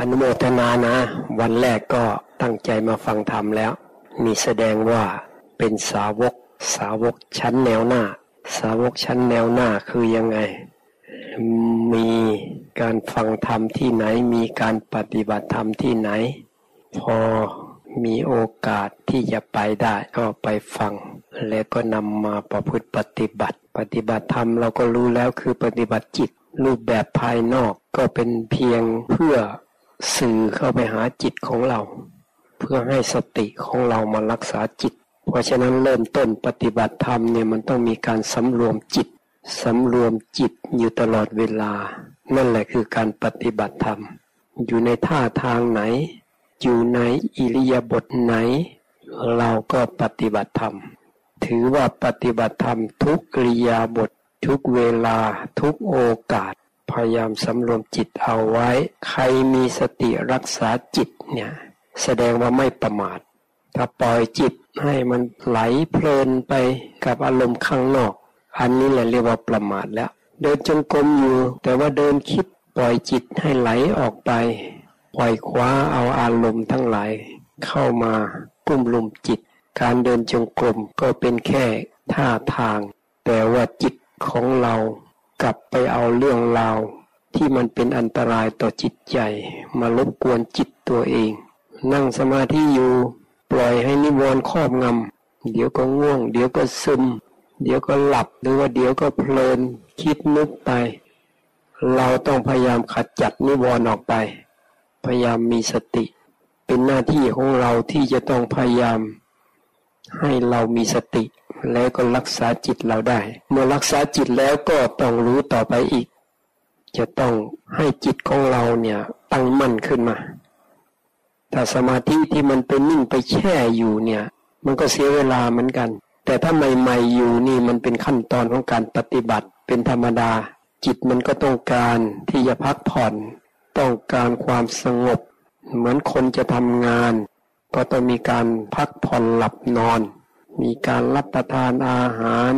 อนุโมทนานะ วันแรกก็ตั้งใจมาฟังธรรมแล้วมีแสดงว่าเป็นสาวก สาวกชั้นแนวหน้า สาวกชั้นแนวหน้าคือยังไง มีการฟังธรรมที่ไหน มีการปฏิบัติธรรมที่ไหน พอมีโอกาสที่จะไปได้ก็ไปฟัง แล้วก็นำมาประพฤติปฏิบัติ ปฏิบัติธรรมเราก็รู้แล้วคือปฏิบัติจิต รูปแบบภายนอกก็เป็นเพียงเพื่อ สื่อเข้าไปหาจิตของเรา เพื่อให้สติของเรามารักษาจิต เพราะฉะนั้นเริ่มต้นปฏิบัติธรรมเนี่ยมันต้องมีการสำรวมจิตสำรวมจิตอยู่ตลอดเวลา นั่นแหละคือการปฏิบัติธรรม อยู่ในท่าทางไหน อยู่ในอิริยาบถไหน เราก็ปฏิบัติธรรม ถือว่าปฏิบัติธรรมทุกอิริยาบถททุกเวลาทุกโอกาส พยายามสำรวมจิตเอาไว้ ใครมีสติรักษาจิตเนี่ยแสดงว่าไม่ประมาท ถ้าปล่อยจิตให้มันไหลเพลินไปกับอารมณ์ข้างนอก อันนี้แหละเรียกว่าประมาทแล้ว เดินจงกรมอยู่ แต่ว่าเดินคิดปล่อยจิตให้ไหลออกไป ปล่อยคว้าเอาอารมณ์ทั้งหลาย เข้ามากุ้มลุมจิต การเดินจงกรมก็เป็นแค่ท่าทาง แต่ว่าจิตของเรา กลับไปเอาเรื่องราวที่มันเป็นอันตรายต่อจิตใจ มารบกวนจิตตัวเอง นั่งสมาธิอยู่ ปล่อยให้นิวรณ์ครอบงำเดี๋ยวก็ง่วง เดี๋ยวก็ซึม เดี๋ยวก็หลับหรือว่าเดี๋ยวก็เพลินคิดนึกไป เราต้องพยายามขัดจัดนิวรณ์ออกไป พยายามมีสติ เป็นหน้าที่ของเราที่จะต้องพยายาม ให้เรามีสติ แล้วก็รักษาจิตเราได้ เมื่อรักษาจิตแล้วก็ต้องรู้ต่อไปอีก จะต้องให้จิตของเราเนี่ยตั้งมั่นขึ้นมาถ้าสมาธิที่มันเป็นนิ่งไปแช่อยู่เนี่ย มันก็เสียเวลาเหมือนกัน แต่ถ้าใหม่ๆอยู่นี่มันเป็นขั้นตอนของการปฏิบัติเป็นธรรมดา จิตมันก็ต้องการที่จะพักผ่อน ต้องการความสงบ เหมือนคนจะทำงาน ก็ต้องมีการพักผ่อนหลับนอน มีการรับประทานอาหาร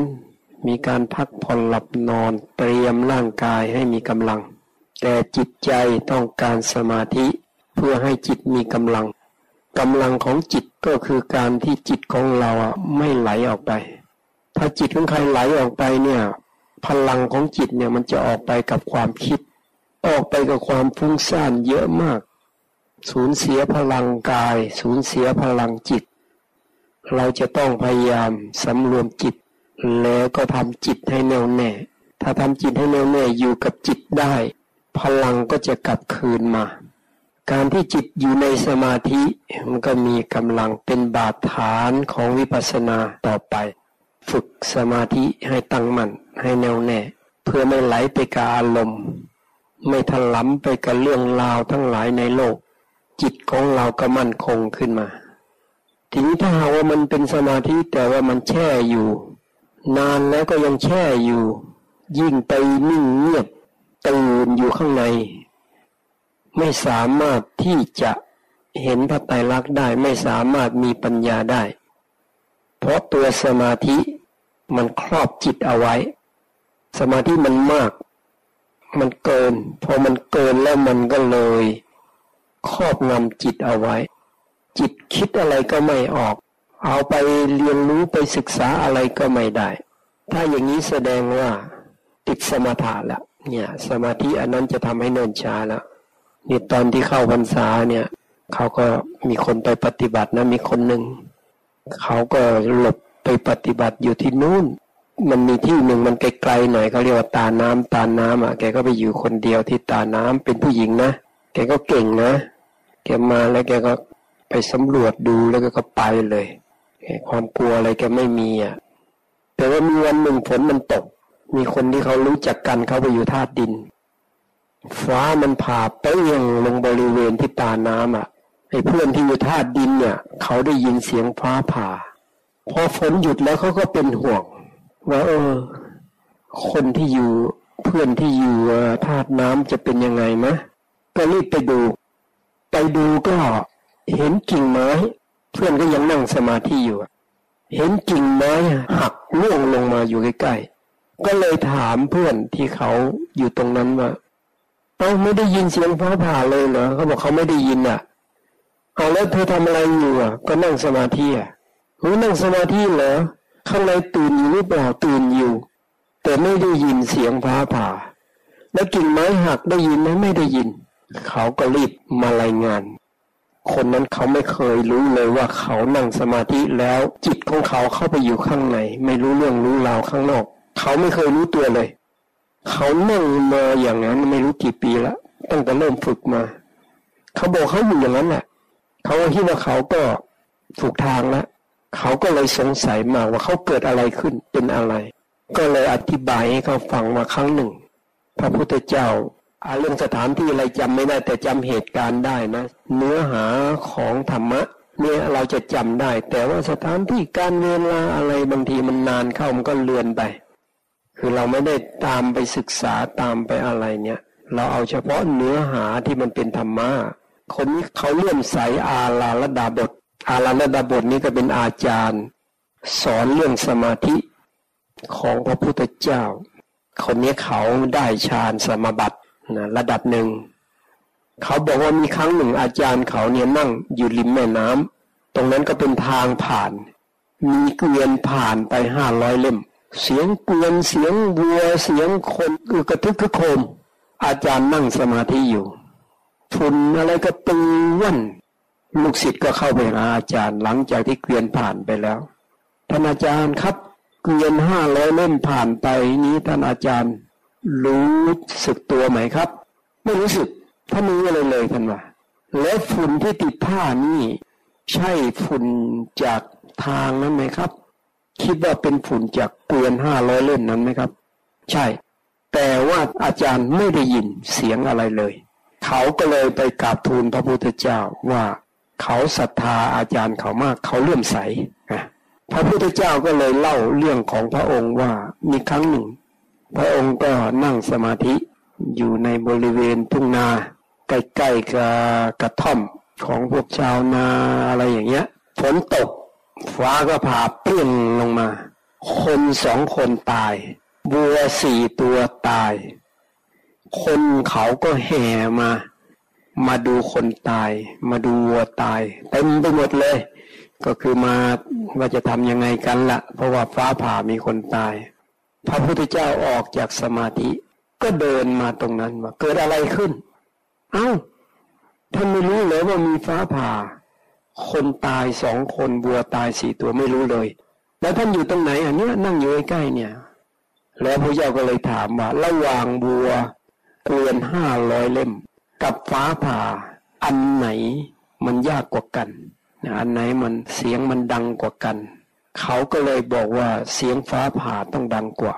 มีการพักผ่อนหลับนอน เตรียมร่างกายให้มีกำลัง แต่จิตใจต้องการสมาธิเพื่อให้จิตมีกำลังกำลังของจิตก็คือการที่จิตของเราไม่ไหลออกไป ถ้าจิตของใครไหลออกไปเนี่ย พลังของจิตเนี่ยมันจะออกไปกับความคิด ออกไปกับความฟุ้งซ่านเยอะมาก สูญเสียพลังกาย สูญเสียพลังจิต เราจะต้องพยายามสำรวมจิต แล้วก็ทำจิตให้แน่วแน่ ถ้าทำจิตให้แน่วแน่อยู่กับจิตได้ พลังก็จะกลับคืนมา การที่จิตอยู่ในสมาธิมันก็มีกำลังเป็นบาดฐานของวิปัสสนาต่อไป ฝึกสมาธิให้ตั้งมั่นให้แน่วแน่ เพื่อไม่ไหลไปกับอารมณ์ ไม่ถลำไปกับเรื่องราวทั้งหลายในโลก จิตของเราก็มั่นคงขึ้นมา ทีนี้ถ้าหากว่ามันเป็นสมาธิแต่ว่ามันแช่อยู่ นานแล้วก็ยังแช่อยู่ ยิ่งไปนิ่งเงียบตื่นอยู่ข้างใน ไม่สามารถที่จะเห็นพระไตรลักษณ์ได้ไม่สามารถมีปัญญาได้ เพราะตัวสมาธิมันครอบจิตเอาไว้ สมาธิมันมาก มันเกิน พอมันเกินแล้วมันก็เลย ครอบงำจิตเอาไว้ จิตคิดอะไรก็ไม่ออก เอาไปเรียนรู้ไปศึกษาอะไรก็ไม่ได้ ถ้าอย่างนี้แสดงว่า ติดสมาธิแล้วเนี่ย สมาธิอันนั้นจะทำให้เนินช้าแล้วนี่ตอนที่เข้าพรรษาเนี่ย เขาก็มีคนไปปฏิบัตินะมีคนหนึ่งเขาก็หลบไปปฏิบัติอยู่ที่นู่น มันมีที่หนึ่งมันไกลๆหน่อยเขาเรียกว่าตาน้ำตาน้ำอะแกก็ไปอยู่คนเดียวที่ตาน้ำเป็นผู้หญิงนะแกก็เก่งนะแกมาแล้วแกก็ ไปสำรวจดูแล้วก็ไปเลยความกลัวอะไรแกไม่มีอะ แต่ว่ามีวันหนึ่งฝนมันตก มีคนที่เขารู้จักกันเขาไปอยู่ธาตุดิน ฟ้ามันผ่าเปี้ยงลงบริเวณที่ตาน้ำอะไอ้เพื่อนที่อยู่ธาตุดินเนี่ย เขาได้ยินเสียงฟ้าผ่า พอฝนหยุดแล้วเขาก็เป็นห่วง ว่าเออ คนที่อยู่เพื่อนที่อยู่ธาตุน้ำจะเป็นยังไงมะ ก็รีบไปดู ไปดูก็ เห็นกิ่งไม้ เพื่อนก็ยังนั่งสมาธิอยู่ เห็นกิ่งไม้หักล่วงลงมาอยู่ใกล้ๆก็เลยถามเพื่อนที่เขาอยู่ตรงนั้นว่าเอาไม่ได้ยินเสียงฟ้าผ่าเลยเหรอเขาบอกเขาไม่ได้ยินอะเอาแล้วเธอทำอะไรอยู่อะ ก็นั่งสมาธิอะหรือนั่งสมาธิเหรอข้างในตื่นอยู่หรือเปล่าตื่นอยู่ แต่ไม่ได้ยินเสียงฟ้าผ่า แล้วกิ่งไม้หักได้ยินไหมไม่ได้ยิน เขาก็รีบมารายงาน คนนั้นเขาไม่เคยรู้เลยว่าเขานั่งสมาธิแล้วจิตของเขาเข้าไปอยู่ข้างในไม่รู้เรื่องรู้ราวข้างนอก เขาไม่เคยรู้ตัวเลย เขานั่งมาอย่างนั้นไม่รู้กี่ปีแล้วตั้งแต่เริ่มฝึกมา เขาบอกเขาอยู่อย่างนั้นแหละเขาคิดว่าเขาก็ถูกทางแล้วเขาก็เลยสงสัยมาว่าเขาเกิดอะไรขึ้นเป็นอะไร ก็เลยอธิบายให้เขาฟังมาครั้งหนึ่ง พระพุทธเจ้า อาเรื่องสถานที่อะไรจำไม่ได้แต่จำเหตุการณ์ได้นะ เนื้อหาของธรรมะเนี่ยเราจะจำได้ แต่ว่าสถานที่การเวลาอะไรบางทีมันนานเข้ามันก็เลือนไป คือเราไม่ได้ตามไปศึกษาตามไปอะไรเนี่ย เราเอาเฉพาะเนื้อหาที่มันเป็นธรรมะคนนี้เขาเลื่อมใสอาลาลดาบท อาลาลดาบทนี้ก็เป็นอาจารย์ สอนเรื่องสมาธิของพระพุทธเจ้า คนนี้เขาได้ฌานสมาบัติ นะระดับหนึ่ง เขาบอกว่ามีครั้งหนึ่งอาจารย์เขาเนี่ยนั่งอยู่ริมแม่น้ำตรงนั้นก็เป็นทางผ่าน มีเกวียนผ่านไปห้าร้อยเล่ม เสียงเกวียนเสียงวัวเสียงคนคือกระทึกกระโคม อาจารย์นั่งสมาธิอยู่ฝุ่นอะไรก็ตึงว่นลูกศิษย์ก็เข้าไปหาอาจารย์หลังจากที่เกวียนผ่านไปแล้วท่านอาจารย์ครับ เกวียนห้าร้อยเล่มผ่านไปนี้ท่านอาจารย์ รู้สึกตัวไหมครับ ไม่รู้สึกท่านนี้อะไรเลยท่านว่าแล้วฝุ่นที่ติดผ้านี่ใช่ฝุ่นจากทางนั้นไหมครับ คิดว่าเป็นฝุ่นจากเกวียนห้าร้อยเล่มนั้นไหมครับ ใช่ แต่ว่าอาจารย์ไม่ได้ยินเสียงอะไรเลย เขาก็เลยไปกราบทูลพระพุทธเจ้าว่าเขาศรัทธาอาจารย์เขามากเขาเลื่อมใสพระพุทธเจ้าก็เลยเล่าเรื่องของพระองค์ว่ามีครั้งหนึ่ง พระองค์ก็นั่งสมาธิอยู่ในบริเวณทุ่งนา ใกล้ๆกับกระท่อมของพวกชาวนาอะไรอย่างเงี้ยฝนตก ฟ้าก็ผ่าเปรี้ยงลงมา คนสองคนตายบัวสี่ตัวตาย คนเขาก็แห่มา มาดูคนตาย มาดูวัวตายเต็มไปหมดเลย ก็คือมาว่าจะทำยังไงกันละ่ะ เพราะว่าฟ้าผ่ามีคนตาย พระพุทธเจ้าออกจากสมาธิ ก็เดินมาตรงนั้นว่าเกิดอะไรขึ้น เอา้าท่านไม่รู้เลยว่ามีฟ้าผ่า คนตายสองคนบัวตายสี่ตัวไม่รู้เลย แล้วท่านอยู่ตรงไหนอันเนี้ยนั่งอยู่ใกล้ๆเนี่ย แล้วพระเจ้าก็เลยถามว่าระหว่างบัวเกวียนห้าร้อยเล่ม กับฟ้าผ่า อันไหนมันยากกว่ากันอันไหนมันเสียงมันดังกว่ากัน เขาก็เลยบอกว่าเสียงฟ้าผ่าต้องดังกว่า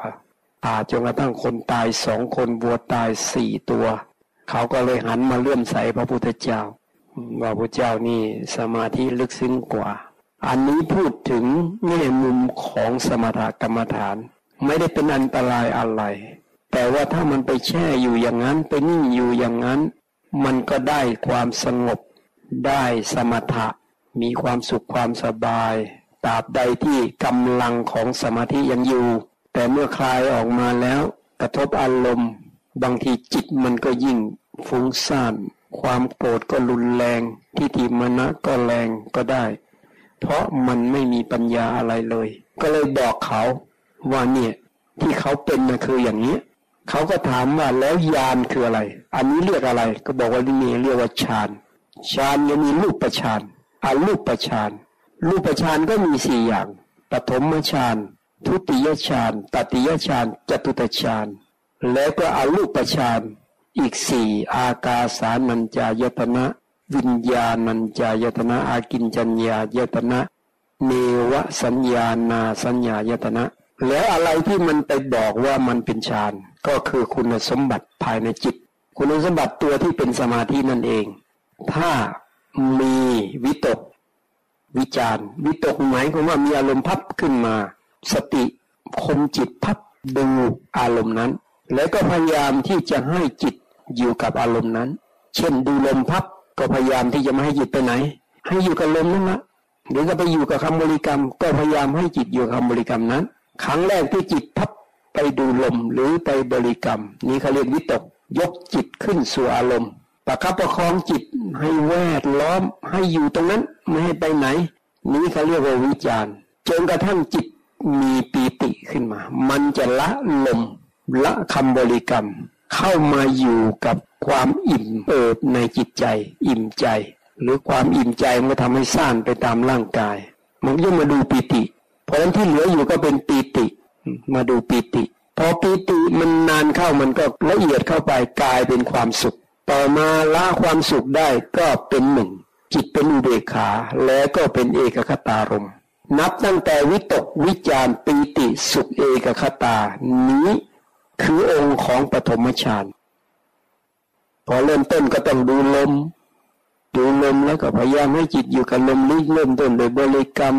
ผ่าจนกระทั่งคนตายสองคนบัวตายสี่ตัว เขาก็เลยหันมาเลื่อมใสพระพุทธเจ้าว่าพระเจ้านี่สมาธิลึกซึ้งกว่า อันนี้พูดถึงแง่มุมของสมถกรรมฐาน ไม่ได้เป็นอันตรายอะไร แต่ว่าถ้ามันไปแช่อยู่อย่างนั้นไปนิ่งอยู่อย่างนั้น มันก็ได้ความสงบ ได้สมถะ มีความสุขความสบาย ตราบใดที่กำลังของสมาธิยังอยู่ แต่เมื่อคลายออกมาแล้ว กระทบอารมณ์ บางทีจิตมันก็ยิ่งฟุ้งซ่าน ความโกรธก็รุนแรงที่ทีมณะก็แรงก็ได้ เพราะมันไม่มีปัญญาอะไรเลย ก็เลยบอกเขาว่าเนี่ยที่เขาเป็นนะคืออย่างนี้ เขาก็ถามว่าแล้วยานคืออะไร อันนี้เรียกอะไร ก็บอกว่านี่เรียกว่าฌานฌานยังมีรูปประฌานอารูปประฌาน รูปฌานก็มีสี่อย่าง ปฐมฌาน ทุติยฌาน ตติยฌาน จตุตฌาน แล้วก็อรูปฌาน อีกสี่อากาสานัญจายตนะ วิญญาณัญจายตนะ อากินจัญญายตนะ เนวสัญญานาสัญญายตนะ แล้วอะไรที่มันไปบอกว่ามันเป็นฌาน ก็คือคุณสมบัติภายในจิต คุณสมบัติตัวที่เป็นสมาธินั่นเอง ถ้ามีวิตก วิจารวิตกหมายความว่ามีอารมณ์พับขึ้นมา สติคมจิตพับดูอารมณ์นั้น แล้วก็พยายามที่จะให้จิตอยู่กับอารมณ์นั้น เช่นดูลมพับก็พยายามที่จะไม่ให้จิตไปไหน ให้อยู่กับลมนั่นละหรือก็ไปอยู่กับคำบริกรรม ก็พยายามให้จิตอยู่กับคำบริกรรมนั้น ครั้งแรกที่จิตพับไปดูลมหรือไปบริกรรม นี้เขาเรียกวิตกยกจิตขึ้นสู่อารมณ์ ประคับประคองจิตให้แวดล้อมให้อยู่ตรงนั้นไม่ให้ไปไหน นี้เขาเรียกว่าวิจารณ์จนกระทั่งจิตมีปีติขึ้นมา มันจะละลมละคำบริกรรม เข้ามาอยู่กับความอิ่มเอิบในจิตใจ อิ่มใจ หรือความอิ่มใจมันทำให้ซ่านไปตามร่างกาย มันย่อมาดูปีติ เพราะฉะนั้นที่เหลืออยู่ก็เป็นปีติ มาดูปีติ พอปีติมันนานเข้ามันก็ละเอียดเข้าไปกลายเป็นความสุข ต่อมาละความสุขได้ก็เป็นหนึ่ง จิตเป็นอุเบกขาแล้วก็เป็นเอกคตารมนับตั้งแต่วิตกวิจารปีติสุขเอกคตา นี้คือองค์ของปฐมฌานพอเริ่มต้นก็ต้องดูลม ดูลมแล้วก็พยายามให้จิตอยู่กับลมลิเริ่มต้นโดยบริกรรม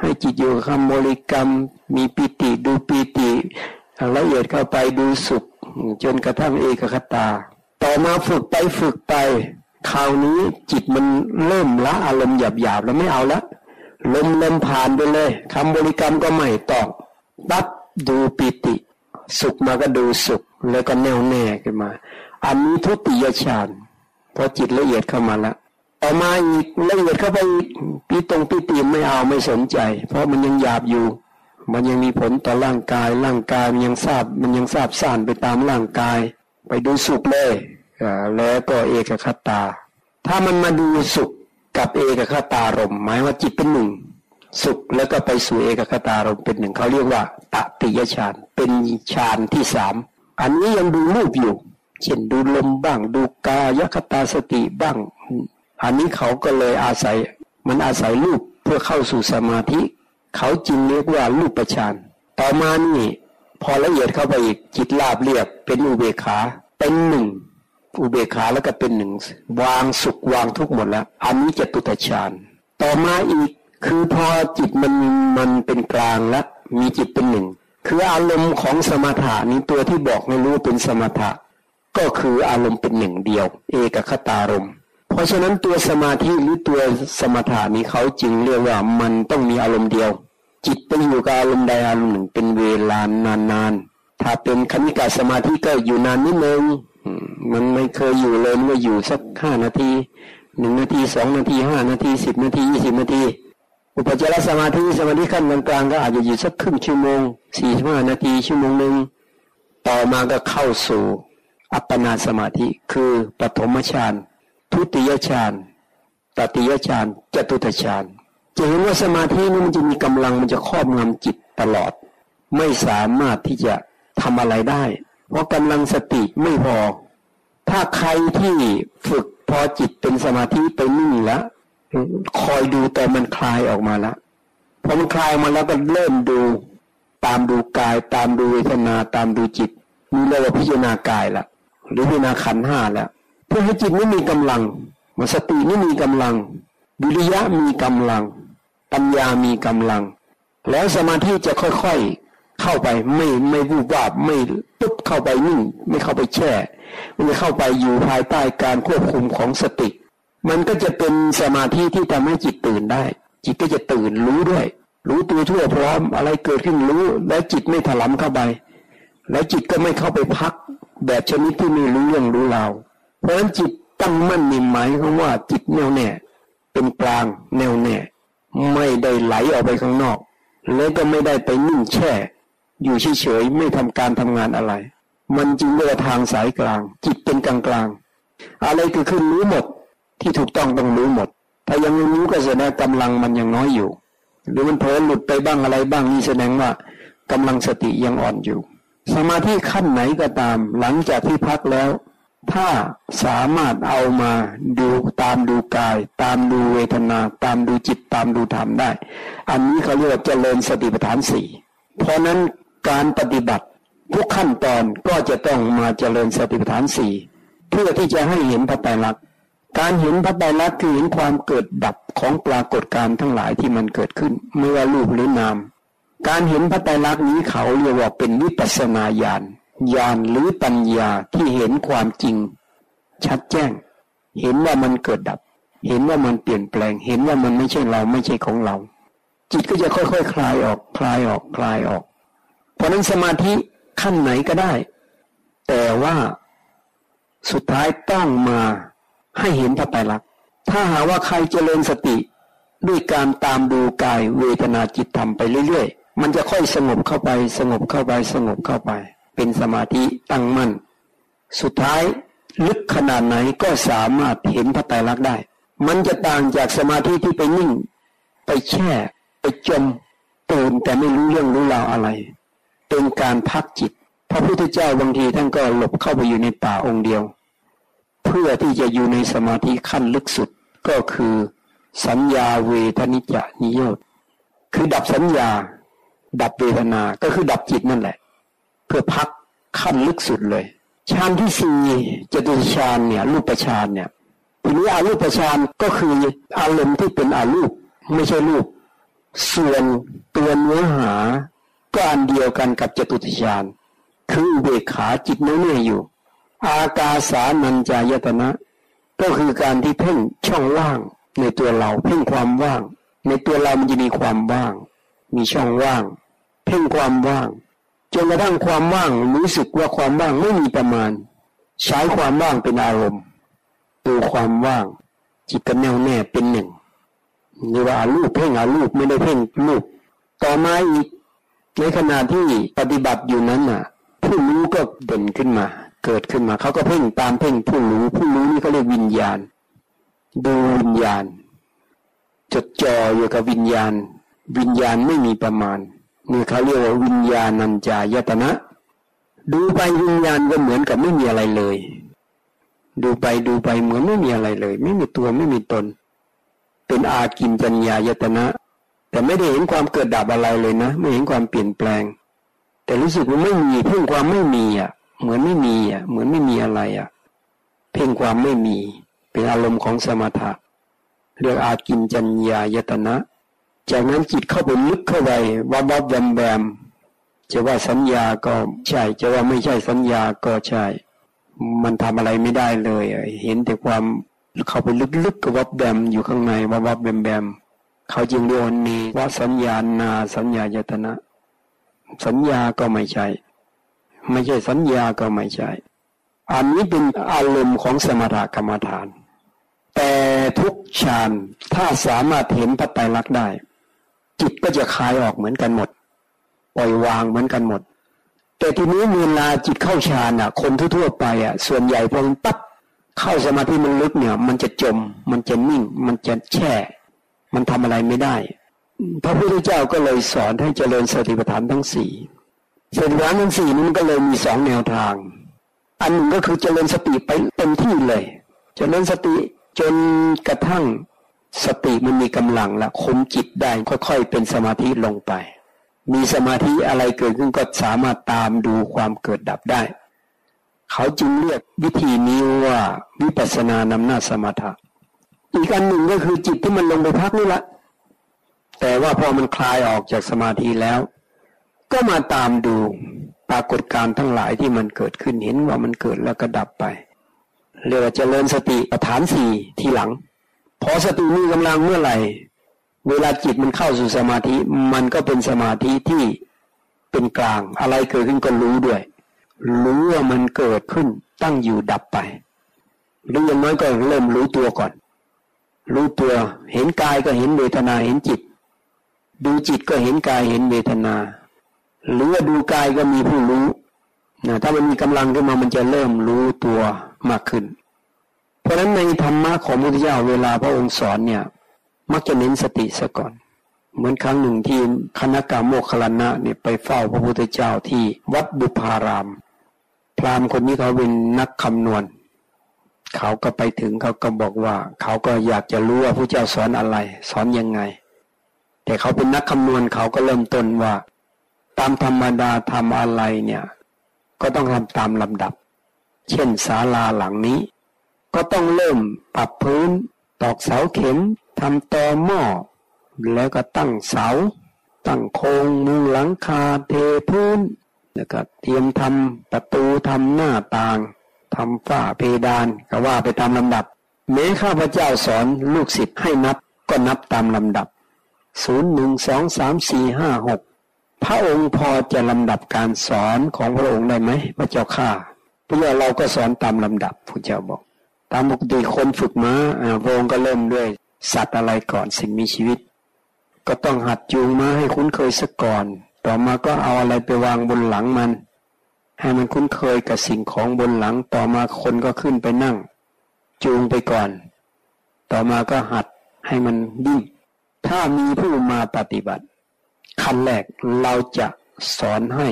ให้จิตอยู่กับคำบริกรรม มีปิติดูปิติละเอียดเข้าไปดูสุข จนกระทั่งเอกคตา ต่อมาฝึกไปฝึกไป คราวนี้จิตมันเริ่มละอารมณ์หยาบๆแล้วไม่เอาละลมลมผ่านไปเลยคำบริกรรมก็ไม่ตองปั๊บดูปิติ สุขมาก็ดูสุข แล้วก็แน่วแน่ขึ้นมา อันนี้ทุติยฌานพอจิตละเอียดเข้ามาแล้วต่อมาอีกละเอียดเข้าไปปีตรงปีติไม่เอาไม่สนใจ เพราะมันยังหยาบอยู่ มันยังมีผลต่อร่างกาย ร่างกายมันยังทราบมันยังทราบซ่านไปตามร่างกาย ไปดูสุขเลยแล้วก็เอกคตา ถ้ามันมาดูสุขกับเอกคตารมหมายว่าจิตเป็นหนึ่ง สุขแล้วก็ไปสู่เอกคตารมเป็นหนึ่งเขาเรียกว่าตติยฌานเป็นฌานที่สามอันนี้ยังดูรูปอยู่ เช่นดูลมบ้าง ดูกายคตาสติบ้าง อันนี้เขาก็เลยอาศัย มันอาศัยรูปเพื่อเข้าสู่สมาธิ เขาจึงเรียกว่ารูปฌานต่อมานี่ พอละเอียดเข้าไปอีกจิตลาบเรียบเป็นอุเบกขาเป็นหนึ่งอุเบกขาแล้วก็เป็นหนึ่งวางสุขวางทุกหมดแล้วอันนี้จะตุตฌานต่อมาอีกคือพอจิตมันมันเป็นกลางแล้วมีจิตเป็นหนึ่งคืออารมณ์ของสมถะนี้ตัวที่บอกไม่รู้เป็นสมถะ ก็คืออารมณ์เป็นหนึ่งเดียว เอกคตารมเพราะฉะนั้นตัวสมาธิหรือตัวสมถะนี้เขาจึงเรียกว่ามันต้องมีอารมณ์เดียว จิตไปอยู่กับอารมณ์ใดอารมณ์หนึ่งเป็นเวลานานๆถ้าเป็นคณิกาสมาธิก็อยู่นานนิดนึงมันไม่เคยอยู่เลยมันอยู่สักห้านาทีหนึ่งนาทีสองนาทีห้านาทีสิบนาทียี่สิบนาที อุปจารสมาธิสมาธิขั้นกลางๆก็อาจจะอยู่สักครึ่งชั่วโมงสี่ห้านาทีชั่วโมงหนึ่งต่อมาก็เข้าสู่ อัปปนาสมาธิคือปฐมฌานทุติยฌานตติยฌานจตุตฌาน จะเห็นว่าสมาธินี้มันจะมีกำลังมันจะครอบงำจิตตลอด ไม่สามารถที่จะทำอะไรได้ เพราะกำลังสติไม่พอ ถ้าใครที่ฝึกพอจิตเป็นสมาธิไปนิ่งแล้วคอยดูแต่มันคลายออกมาแล้วพอมันคลายมาแล้วก็เริ่มดู ตามดูกาย ตามดูเวทนาตามดูจิตมีเรียกว่าพิจารณากายละหรือพิจารณาขันห้าล้วเพื่อให้จิตนี้มีกำลังมาสตินี่มีกำลังวิริยะมีกำลัง ปัญญามีกำลัง แล้วสมาธิจะค่อยๆเข้าไปไม่ไม่วูบวาบไม่ปุ๊บเข้าไปนิ่งไม่เข้าไปแช่ มันจะเข้าไปอยู่ภายใต้การควบคุมของสติ มันก็จะเป็นสมาธิที่ทำให้จิตตื่นได้ จิตก็จะตื่นรู้ด้วย รู้ตัวทั่วพร้อมอะไรเกิดขึ้นรู้ แล้วจิตไม่ถลำเข้าไป แล้วจิตก็ไม่เข้าไปพัก แบบชนิดที่ไม่รู้เรื่องรู้ราวเพราะฉะนั้นจิตตั้งมั่นนิ่หมายขอว่าจิตแน่วแน่เป็นกลางแน่วแน่ ไม่ได้ไหลออกไปข้างนอก แล้วก็ไม่ได้ไปนิ่งแช่ อยู่เฉยๆไม่ทำการทำงานอะไร มันจึงเรียกทางสายกลาง จิตเป็นกลางกลางอะไรเกิดขึ้นรู้หมดที่ถูกต้องต้องรู้หมด ถ้ายังไม่รู้ก็แสดงกำลังมันยังน้อยอยู่ หรือมันเผลอหลุดไปบ้างอะไรบ้างนี่แสดงว่ากำลังสติยังอ่อนอยู่ สมาธิขั้นไหนก็ตาม หลังจากที่พักแล้ว ถ้าสามารถเอามาดูตามดูกาย ตามดูเวทนา ตามดูจิตตามดูธรรมได้ อันนี้เขาเรียกว่าเจริญสติปัฏฐานสี่เพราะนั้นการปฏิบัติทุกขั้นตอนก็จะต้องมาเจริญสติปัฏฐานสี่เพื่อที่จะให้เห็นพระไตรลักษณ์การเห็นพระไตรลักษณ์คือเห็นความเกิดดับของปรากฏการณ์ทั้งหลายที่มันเกิดขึ้น ไม่ว่ารูปหรือนาม การเห็นพระไตรลักษณ์นี้เขาเรียกว่าเป็นวิปัสนาญาณ ญาณหรือปัญญาที่เห็นความจริง ชัดแจ้ง เห็นว่ามันเกิดดับ เห็นว่ามันเปลี่ยนแปลง เห็นว่ามันไม่ใช่เราไม่ใช่ของเรา จิตก็จะค่อยๆคคลายออก คลายออกคลายออก เพราะนั้นสมาธิขั้นไหนก็ได้ แต่ว่าสุดท้ายต้องมาให้เห็นพระไตรลักษณ์ถ้าหาว่าใครเจริญสติ ด้วยการตามดูกายเวทนาจิตธรรมไปเรื่อยๆ มันจะค่อยสงบเข้าไป สงบเข้าไปสงบเข้าไป เป็นสมาธิตั้งมั่น สุดท้ายลึกขนาดไหนก็สามารถเห็นพระไตรลักษณ์ได้ มันจะต่างจากสมาธิที่ไปนิ่ง ไปแช่ ไปจมตื่นแต่ไม่รู้เรื่องรู้ราวอะไร เป็นการพักจิต พระพุทธเจ้าบางทีท่านก็หลบเข้าไปอยู่ในป่าองค์เดียว เพื่อที่จะอยู่ในสมาธิขั้นลึกสุดก็คือ สัญญาเวทนิจานิโยตคือดับสัญญา ดับเวทนา ก็คือดับจิตนั่นแหละ เพื่อพักขั้นลึกสุดเลยฌานที่สี่จตุฌานเนี่ยรูปฌานเนี่ยทีนี้อารูปฌานก็คืออารมณ์ที่เป็นอารูปไม่ใช่รูป ส่วนตัวเนื้อหา ก็อันเดียวกันกับจตุฌานคือเบขาจิตเนื้ออยู่ อากาสานัญจายตนะ ก็คือการที่เพ่งช่องว่าง ในตัวเราเพ่งความว่าง ในตัวเรามันจะมีความว่าง มีช่องว่าง เพ่งความว่าง จนกระทั่งความว่างรู้สึกว่าความว่างไม่มีประมาณ ใช้ความว่างเป็นอารมณ์ดูความว่าง จิตก็แน่วแน่เป็นหนึ่งนี่ว่ารูปเพ่งอารูปไม่ได้เพ่งรูปต่อมาอีกในขณะที่ปฏิบัติอยู่นั้นน่ะ ผู้รู้ก็เด่นขึ้นมา เกิดขึ้นมาเขาก็เพ่งตามเพ่งผู้รู้ ผู้รู้นี่เขาเรียกวิญญาณ ดูวิญญาณ จดจ่ออยู่กับวิญญาณ วิญญาณไม่มีประมาณ นี่เขาเรียกว่าวิญญาณัญจายตนะ ดูไปวิญญาณก็เหมือนกับไม่มีอะไรเลย ดูไปดูไปเหมือนไม่มีอะไรเลย ไม่มีตัวไม่มีตน เป็นอากินจัญญายตนะ แต่ไม่ได้เห็นความเกิดดับอะไรเลยนะ ไม่เห็นความเปลี่ยนแปลง แต่รู้สึกว่าไม่มีเพ่งความไม่มีอะ เหมือนไม่มีอะ เหมือนไม่มีอะไรอะ เพ่งความไม่มี เป็นอารมณ์ของสมถะเรียกอากินจัญญายตนะ จากนั้นจิตเข้าไปลึกเข้าไปวับวับแวมแวมจะว่าสัญญาก็ใช่ จะว่าไม่ใช่สัญญาก็ใช่ มันทำอะไรไม่ได้เลย เห็นแต่ความเข้าไปลึกๆกับวับแวมอยู่ข้างในวับวับแวมแวมเขาจึงเรียกว่านีว่าสัญญานาสัญญายตนะ สัญญาก็ไม่ใช่ ไม่ใช่สัญญาก็ไม่ใช่ อันนี้เป็นอารมณ์ของสมถกรรมฐาน แต่ทุกฌานถ้าสามารถเห็นปัตไตรลักษณ์ได้ จิตก็จะคลายออกเหมือนกันหมดปล่อยวางเหมือนกันหมด แต่ทีนี้เวลาจิตเข้าฌานอะ คนทั่วๆไปอะ ส่วนใหญ่พอมันปั๊บเข้าสมาธิมันลึกเนี่ย มันจะจม มันจะนิ่ง มันจะแช่ มันทำอะไรไม่ได้ พระพุทธเจ้าก็เลยสอนให้เจริญสติปัฏฐานทั้งสี่สติปัฏฐานทั้งสี่นี้มันก็เลยมีสองแนวทาง อันหนึ่งก็คือเจริญสติไปเต็มที่เลย เจริญสติจนกระทั่ง สติมันมีกำลังละคุมจิตได้ค่อยๆ เป็นสมาธิลงไป มีสมาธิอะไรเกิดขึ้นก็สามารถตามดูความเกิดดับได้ เขาจึงเรียกวิธีนี้ว่าวิปัสสนานำหน้าสมถะ อีกอันหนึ่งก็คือจิตที่มันลงไปพักนี่แหละแต่ว่าพอมันคลายออกจากสมาธิแล้ว ก็มาตามดูปรากฏการทั้งหลายที่มันเกิดขึ้นเห็นว่ามันเกิดแล้วก็ดับไป เรียกว่าเจริญสติปัฏฐานสี่ทีหลัง อสติมีกำลังเมื่อไหร่ เวลาจิตมันเข้าสู่สมาธิ มันก็เป็นสมาธิที่เป็นกลาง อะไรเกิดขึ้นก็รู้ด้วย รู้ว่ามันเกิดขึ้นตั้งอยู่ดับไปหรืออย่างน้อยก็เริ่มรู้ตัวก่อน รู้ตัวเห็นกายก็เห็นเวทนาเห็นจิต ดูจิตก็เห็นกายเห็นเวทนา หรือว่าดูกายก็มีผู้รู้นะถ้ามันมีกำลังขึ้นมามันจะเริ่มรู้ตัวมากขึ้น เพราะฉะนั้นในธรรมะของพระพุทธเจ้าเวลาพระองค์สอนเนี่ย มักจะเน้นสติซะก่อน เหมือนครั้งหนึ่งที่คณะกรรมโมคลานะเนี่ยไปเฝ้าพระพุทธเจ้าที่วัดบุพาราม พราหมณ์คนนี้เขาเป็นนักคำนวณ เขาก็ไปถึงเขาก็บอกว่า เขาก็อยากจะรู้ว่าพระเจ้าสอนอะไร สอนยังไง แต่เขาเป็นนักคำนวณเขาก็เริ่มต้นว่า ตามธรรมดาทำอะไรเนี่ย ก็ต้องทำตามลำดับ เช่นศาลาหลังนี้ ก็ต้องเริ่มปรับพื้น ตอกเสาเข็มทำตอหม้อ แล้วก็ตั้งเสา ตั้งโครงมุงหลังคาเทพื้นแล้วก็เตรียมทำประตูทำหน้าต่างทำฝ้าเพดานก็ว่าไปตามลำดับ แม้ข้าพเจ้าสอนลูกศิษย์ให้นับก็นับตามลำดับศูนย์หนึ่งสองสามสี่ห้าหกพระองค์พอจะลำดับการสอนของพระองค์ได้ไหมพระเจ้าข้าพระเจ้าเราก็สอนตามลำดับพระเจ้าบอก ตามปกติคนฝึกมาอ่าพระองค์ก็เริ่มด้วย สัตว์อะไรก่อนสิ่งมีชีวิต ก็ต้องหัดจูงม้าให้คุ้นเคยซะก่อน ต่อมาก็เอาอะไรไปวางบนหลังมัน ให้มันคุ้นเคยกับสิ่งของบนหลัง ต่อมาคนก็ขึ้นไปนั่ง จูงไปก่อน ต่อมาก็หัดให้มันดิ้นถ้ามีผู้มาปฏิบัติขั้นแรกเราจะสอนให้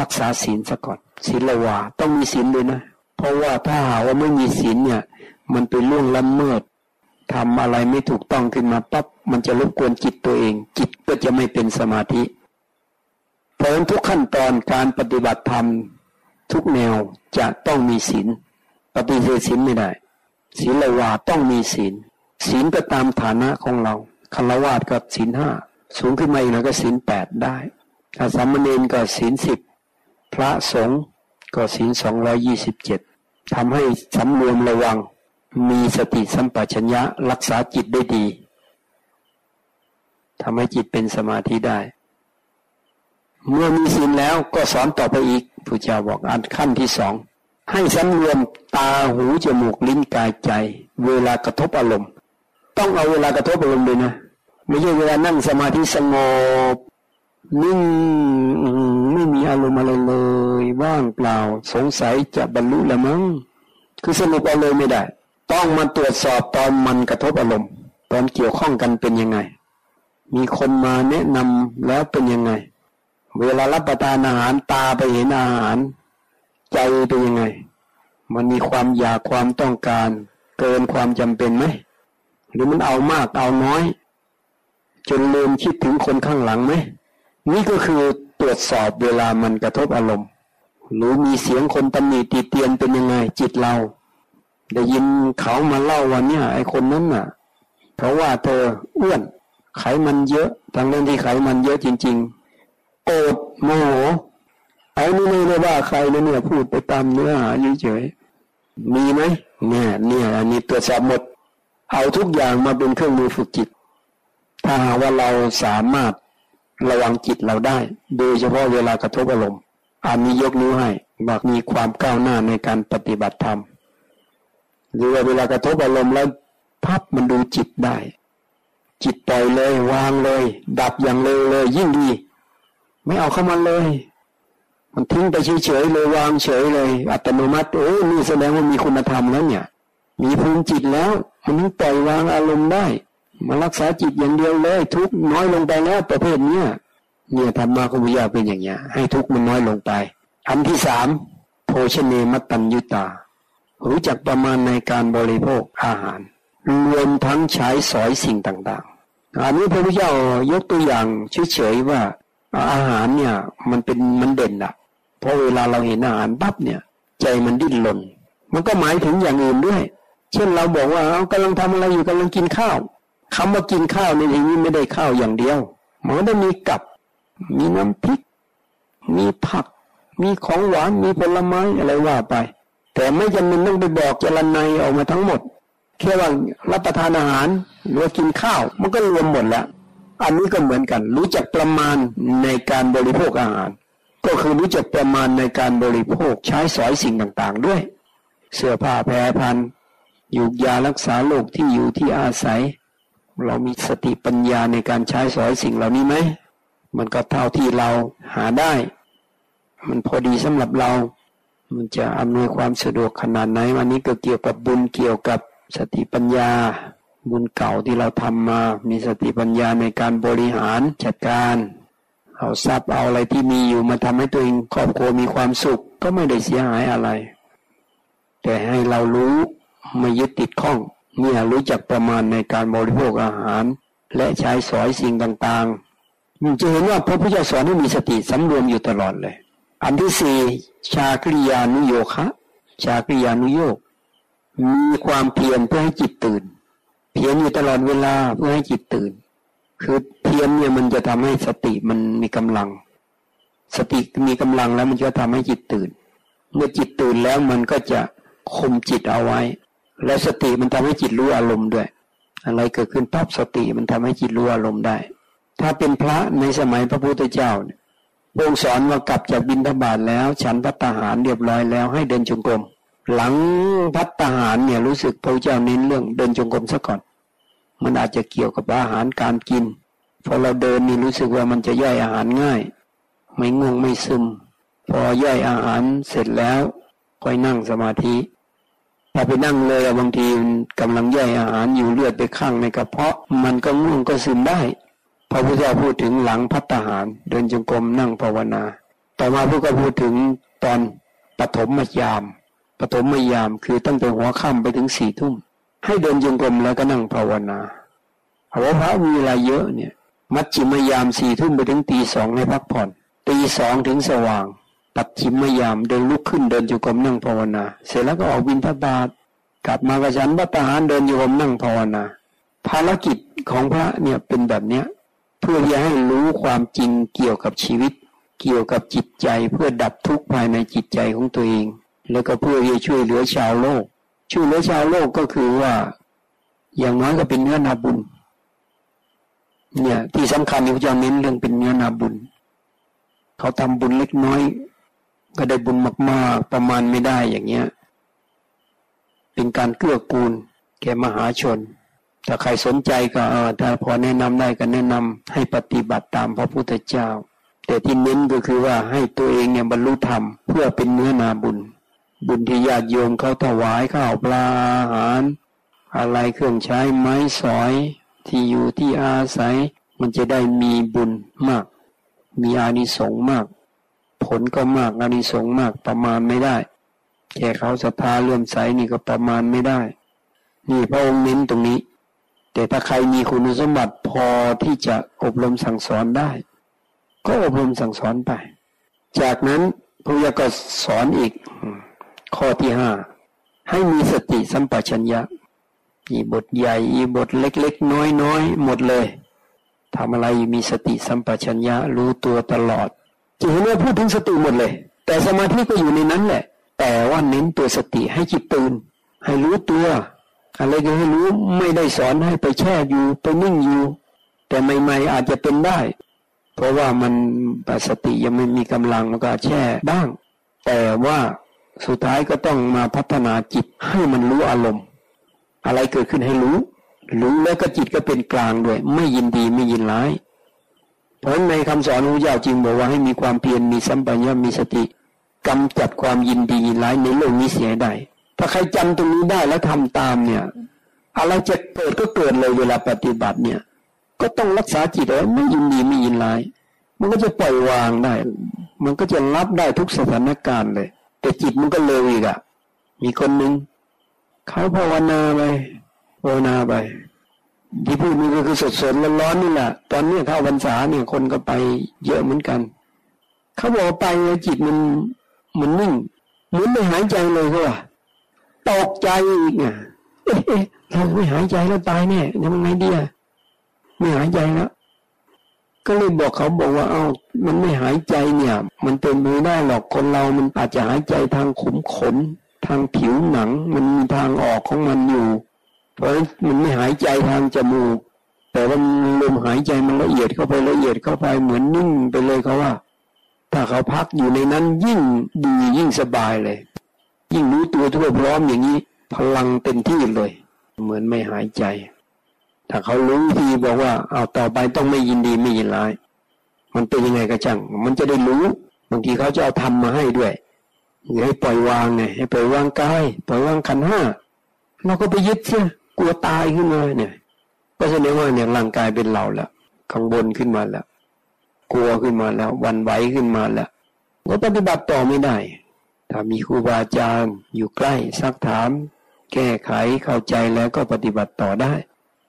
รักษาศีลซะก่อนศีลวาต้องมีศีลด้วยนะ เพราะว่าถ้าหาว่าไม่มีศีลเนี่ย มันเป็นล่วงละเมิดทำอะไรไม่ถูกต้องขึ้นมาปั๊บมันจะรบกวนจิตตัวเอง จิตก็จะไม่เป็นสมาธิเพราะฉะนั้นทุกขั้นตอนการปฏิบัติธรรมทุกแนวจะต้องมีศีลปฏิเสธศีลไม่ได้ศีลวาต้องมีศีลศีลก็ตามฐานะของเราคารวะก็ศีลห้าสูงขึ้นมาอีกหน่อยก็ศีลแปดได้ถ้าสามเณรก็ศีลสิบพระสงฆ์ ก็ศีลสองร้อยี่สิบเจ็ดทำให้สำรวมระวัง มีสติสัมปชัญญะรักษาจิตได้ดีทำให้จิตเป็นสมาธิได้ เมื่อมีศีลแล้วก็สอนต่อไปอีกผู้เจ้าบอกอันขั้นที่สองให้สำรวมตาหูจมูกลิ้นกายใจ เวลากระทบอารมณ์ ต้องเอาเวลากระทบอารมณ์เลยนะ ไม่ใช่เวลานั่งสมาธิสงบ นิ่งไม่มีอารมณ์อะไรเลย ว่างเปล่า สงสัยจะบรรลุแล้วมั้งคือสรุปเอาเลยไม่ได้ ต้องมาตรวจสอบตอนมันกระทบอารมณ์ตอนเกี่ยวข้องกันเป็นยังไง มีคนมาแนะนำแล้วเป็นยังไง เวลารับประทานอาหารตาไปเห็นอาหาร ใจเป็นยังไง มันมีความอยากความต้องการ เกินความจำเป็นไหมหรือมันเอามากเอาน้อย จนลืมคิดถึงคนข้างหลังไหม นี่ก็คือตรวจสอบเวลามันกระทบอารมณ์ หรือมีเสียงคนตำหนิตีเตียนเป็นยังไงจิตเรา ได้ยินเขามาเล่าวันนี้ไอ้คนนั้นน่ะ เพราะว่าเธออ้วนไขมันเยอะทั้งเรื่องที่ไขมันเยอะจริง ๆ โกรธโมโหไอ้นี่ไม่ได้ว่าใครนะเนี่ยพูดไปตามเนื้อหาเฉยๆมีไหมเนี่ย เนี่ยอันนี้ตรวจสอบหมด เอาทุกอย่างมาเป็นเครื่องมือฝึกจิต ถ้าหาว่าเราสามารถ ระวังจิตเราได้ โดยเฉพาะเวลากระทบอารมณ์อันนี้ยกนิ้วให้บอกมีความก้าวหน้าในการปฏิบัติธรรมหรือว่าเวลากระทบอารมณ์แล้วพับมันดูจิตได้ จิตปล่อยเลยวางเลย ดับอย่างเร็วเลย ยิ่งดี ไม่เอาเข้ามาเลย มันทิ้งไปเฉยๆเลยวางเฉยเลย อัตโนมัติโอ้นี่แสดงว่ามีคุณธรรมแล้วเนี่ย มีภูมิจิตแล้วมันปล่อยวางอารมณ์ได้ มารักษาจิตอย่างเดียวเลย ทุกน้อยลงไปแล้วประเภทเนี้ยเนี่ยธรรมะของพุทธเจ้าเป็นอย่างเงี้ย ให้ทุกมันน้อยลงไป อันที่สามโภชเนมัตตัญยุตา รู้จักประมาณในการบริโภคอาหาร รวมทั้งใช้สอยสิ่งต่างๆ อันนี้พระพุทธเจ้ายกตัวอย่างเฉยๆว่าอาหารเนี่ยมันเป็นมันเด่นอะเพราะเวลาเราเห็นอาหารปั๊บเนี่ย ใจมันดิ้นรนมันก็หมายถึงอย่างอื่นด้วย เช่นเราบอกว่าเอากำลังทำอะไรอยู่กำลังกินข้าว คำว่ากินข้าวในที่นี้ไม่ได้ข้าวอย่างเดียวมันก็มีกับ มีน้ำพริก มีผัก มีของหวาน มีผลไม้อะไรว่าไป แต่ไม่จำเป็นต้องไปบอกเจรนายออกมาทั้งหมด แค่ว่ารับประทานอาหาร หรือกินข้าว มันก็รวมหมดแล้ว อันนี้ก็เหมือนกัน รู้จักประมาณในการบริโภคอาหาร ก็คือรู้จักประมาณในการบริโภคใช้สอยสิ่งต่างๆ ด้วย เสื้อผ้าแพรพันยูกยารักษาโรคที่อยู่ที่อาศัย เรามีสติปัญญาในการใช้สอยสิ่งเหล่านี้ไหม มันก็เท่าที่เราหาได้ มันพอดีสำหรับเรา มันจะอำนวยความสะดวกขนาดไหน วันนี้ก็เกี่ยวกับบุญเกี่ยวกับสติปัญญา บุญเก่าที่เราทำมา มีสติปัญญาในการบริหารจัดการเอาทรัพย์เอาอะไรที่มีอยู่มาทำให้ตัวเองครอบครัวมีความสุขก็ไม่ได้เสียหายอะไร แต่ให้เรารู้ไม่ยึดติดข้อง เนี่ยรู้จักประมาณในการบริโภคอาหาร และใช้สอยสิ่งต่างๆมันจะเห็นว่าพระพุทธเจ้าสอนให้มีสติสำรวมอยู่ตลอดเลย อันที่สี่ชาคริยานุโยคะชาคริยานุโยกมีความเพียรเพื่อให้จิตตื่น เพียรอยู่ตลอดเวลาเพื่อให้จิตตื่น คือเพียรเนี่ยมันจะทำให้สติมันมีกำลัง สติมีกำลังแล้วมันจะทำให้จิตตื่น เมื่อจิตตื่นแล้วมันก็จะคุมจิตเอาไว้ และสติมันทำให้จิตรู้อารมณ์ด้วย อะไรเกิดขึ้นปั๊บสติมันทำให้จิตรู้อารมณ์ได้ ถ้าเป็นพระในสมัยพระพุทธเจ้าเนี่ยพงสอนว่ากลับจากบินทบาทแล้ว ฉันพัฒหารเรียบร้อยแล้วให้เดินจงกรมหลังพัฒหารเนี่ยรู้สึกพระเจ้าเน้นเรื่องเดินจงกรมซะก่อน มันอาจจะเกี่ยวกับอาหารการกินพอเราเดินนี่รู้สึกว่ามันจะย่อยอาหารง่าย ไม่ง่วงไม่ซึม พอย่อยอาหารเสร็จแล้วค่อยนั่งสมาธิ พอไปนั่งเลยบางทีกำลังย่อยอาหารอยู่เลือดไปข้างในกระเพาะ มันก็ง่วงก็ซึมได้พระพุทธเจ้าพูดถึงหลังพัฒหาร เดินจงกรมนั่งภาวนา ต่อมาพวกก็พูดถึงตอนปฐมมยามปฐมมยามคือตั้งแต่หัวค่ำไปถึงสี่ทุ่มให้เดินจงกรมแล้วก็นั่งภาวนาเพราะพระมีเวลาเยอะเนี่ย มัดจิมยามสี่ทุ่มไปถึงตีสองให้พักผ่อนตีสองถึงสว่าง ปัดจิมยามเดินลุกขึ้นเดินจงกรมนั่งภาวนา เสร็จแล้วก็ออกบินทบาทกลับมากระชันบัตหารเดินโยมนั่งภาวนา ภารกิจของพระเนี่ยเป็นแบบเนี้ยเพื่อจะให้รู้ความจริงเกี่ยวกับชีวิต เกี่ยวกับจิตใจเพื่อดับทุกข์ภายในจิตใจของตัวเอง แล้วก็เพื่อจะช่วยเหลือชาวโลก ช่วยเหลือชาวโลกก็คือว่า อย่างน้อยก็เป็นเนื้อนาบุญเนี่ยที่สำคัญที่พระเจ้าเน้นเรื่องเป็นเนื้อนาบุญ เขาทำบุญเล็กน้อย ก็ได้บุญมาก ๆ ประมาณไม่ได้อย่างเงี้ย เป็นการเกื้อกูล แก่มหาชน ถ้าใครสนใจก็ถ้าพอแนะนำได้ก็แนะนำให้ปฏิบัติตามพระพุทธเจ้า แต่ที่เน้นก็คือว่าให้ตัวเองเนี่ยบรรลุธรรมเพื่อเป็นเนื้อนาบุญ บุญที่ญาติโยมเขาถวายข้าวปลาอาหาร อะไรเครื่องใช้ไม้สอย ที่อยู่ที่อาศัย มันจะได้มีบุญมาก มีอานิสงส์มาก ผลก็มากอานิสงส์มากประมาณไม่ได้ แค่เขาศรัทธาเลื่อมใสนี่ก็ประมาณไม่ได้ นี่พระองค์เน้นตรงนี้ แต่ถ้าใครมีคุณสมบัติพอที่จะอบรมสั่งสอนได้ ก็อบรมสั่งสอนไป จากนั้นพระยาก็สอนอีก ข้อที่ห้าให้มีสติสัมปชัญญะอีบทใหญ่อีบทเล็ก ๆ น้อยๆหมดเลยทำอะไรมีสติสัมปชัญญะรู้ตัวตลอด จะเห็นว่าพูดถึงสติหมดเลย แต่สมาธิก็อยู่ในนั้นแหละ แต่ว่าเน้นตัวสติให้จิตตื่น ให้รู้ตัว อะไรก็ให้รู้ไม่ได้สอนให้ไปแช่อยู่ไปนิ่งอยู่ แต่ใหม่ๆอาจจะเป็นได้ เพราะว่ามันสติยังไม่มีกำลังแล้วก็แช่บ้าง แต่ว่าสุดท้ายก็ต้องมาพัฒนาจิตให้มันรู้อารมณ์ อะไรเกิดขึ้นให้รู้ รู้แล้วก็จิตก็เป็นกลางด้วย ไม่ยินดีไม่ยินร้าย เพราะในคำสอนของพระเจ้าจริงบอกว่าให้มีความเพียรมีสัมปัญญามีสติกำจัดความยินดียินร้ายในโลกนี้เสียได้ถ้าใครจำตรงนี้ได้แล้วทำตามเนี่ยอะไรจะเกิดก็เกิดเลยเวลาปฏิบัติเนี่ย ก็ต้องรักษาจิตเอาไม่ยินดีไม่ยินร้าย มันก็จะปล่อยวางได้ มันก็จะรับได้ทุกสถานการณ์เลย แต่จิตมันก็เลวอีกอะ่ะมีคนหนึ่งเขาภาวนาไปภาวนาไป ที่พูดนี่ก็คือสดสดร้อนๆนี่แหละตอนนี้เข้าพรรษาเนี่ยคนก็ไปเยอะเหมือนกันเขาบอกไปจิตมันมันนิ่งเหมือนไม่หายใจเลยก็ว่าตกใจอีกอะเอ๊ะเราไม่หายใจแล้วตายแน่ทำไงดีอะไม่หายใจแล้วก็เลยบอกเขาบอกว่า เอา้ามันไม่หายใจเนี่ย มันเป็นไปได้หรอกคนเรา มันอาจจะหายใจทางขุมขน ทางผิวหนัง มันมีทางออกของมันอยู่ เพราะมันไม่หายใจทางจมูก แต่ว่าลมหายใจมันละเอียดเข้าไปละเอียดเข้าไปเหมือนนิ่งไปเลยเขาว่า ถ้าเขาพักอยู่ในนั้นยิ่งดียิ่งสบายเลย ยิ่งรู้ตัวทั่วพร้อมอย่างนี้ พลังเต็มที่เลย เหมือนไม่หายใจ ถ้าเขารู้ทีบอกว่าเอาต่อไปต้องไม่ยินดีไม่ยินร้าย มันเป็นยังไงกระจัง มันจะได้รู้บางทีเขาจะเอาทำมาให้ด้วยให้ปล่อยวางไงให้ปล่อยวางกายปล่อยวางขันห้าเราก็ไปยึดเสีย กลัวตายขึ้นมาเนี่ย ก็แสดงว่าเนี่ยร่างกายเป็นเราแล้วข้างบนขึ้นมาแล้ว กลัวขึ้นมาแล้ววันไหวขึ้นมาแล้วก็ปฏิบัติต่อไม่ได้ ถ้ามีครูบาอาจารย์อยู่ใกล้ซักถาม แก้ไขเข้าใจแล้วก็ปฏิบัติต่อได้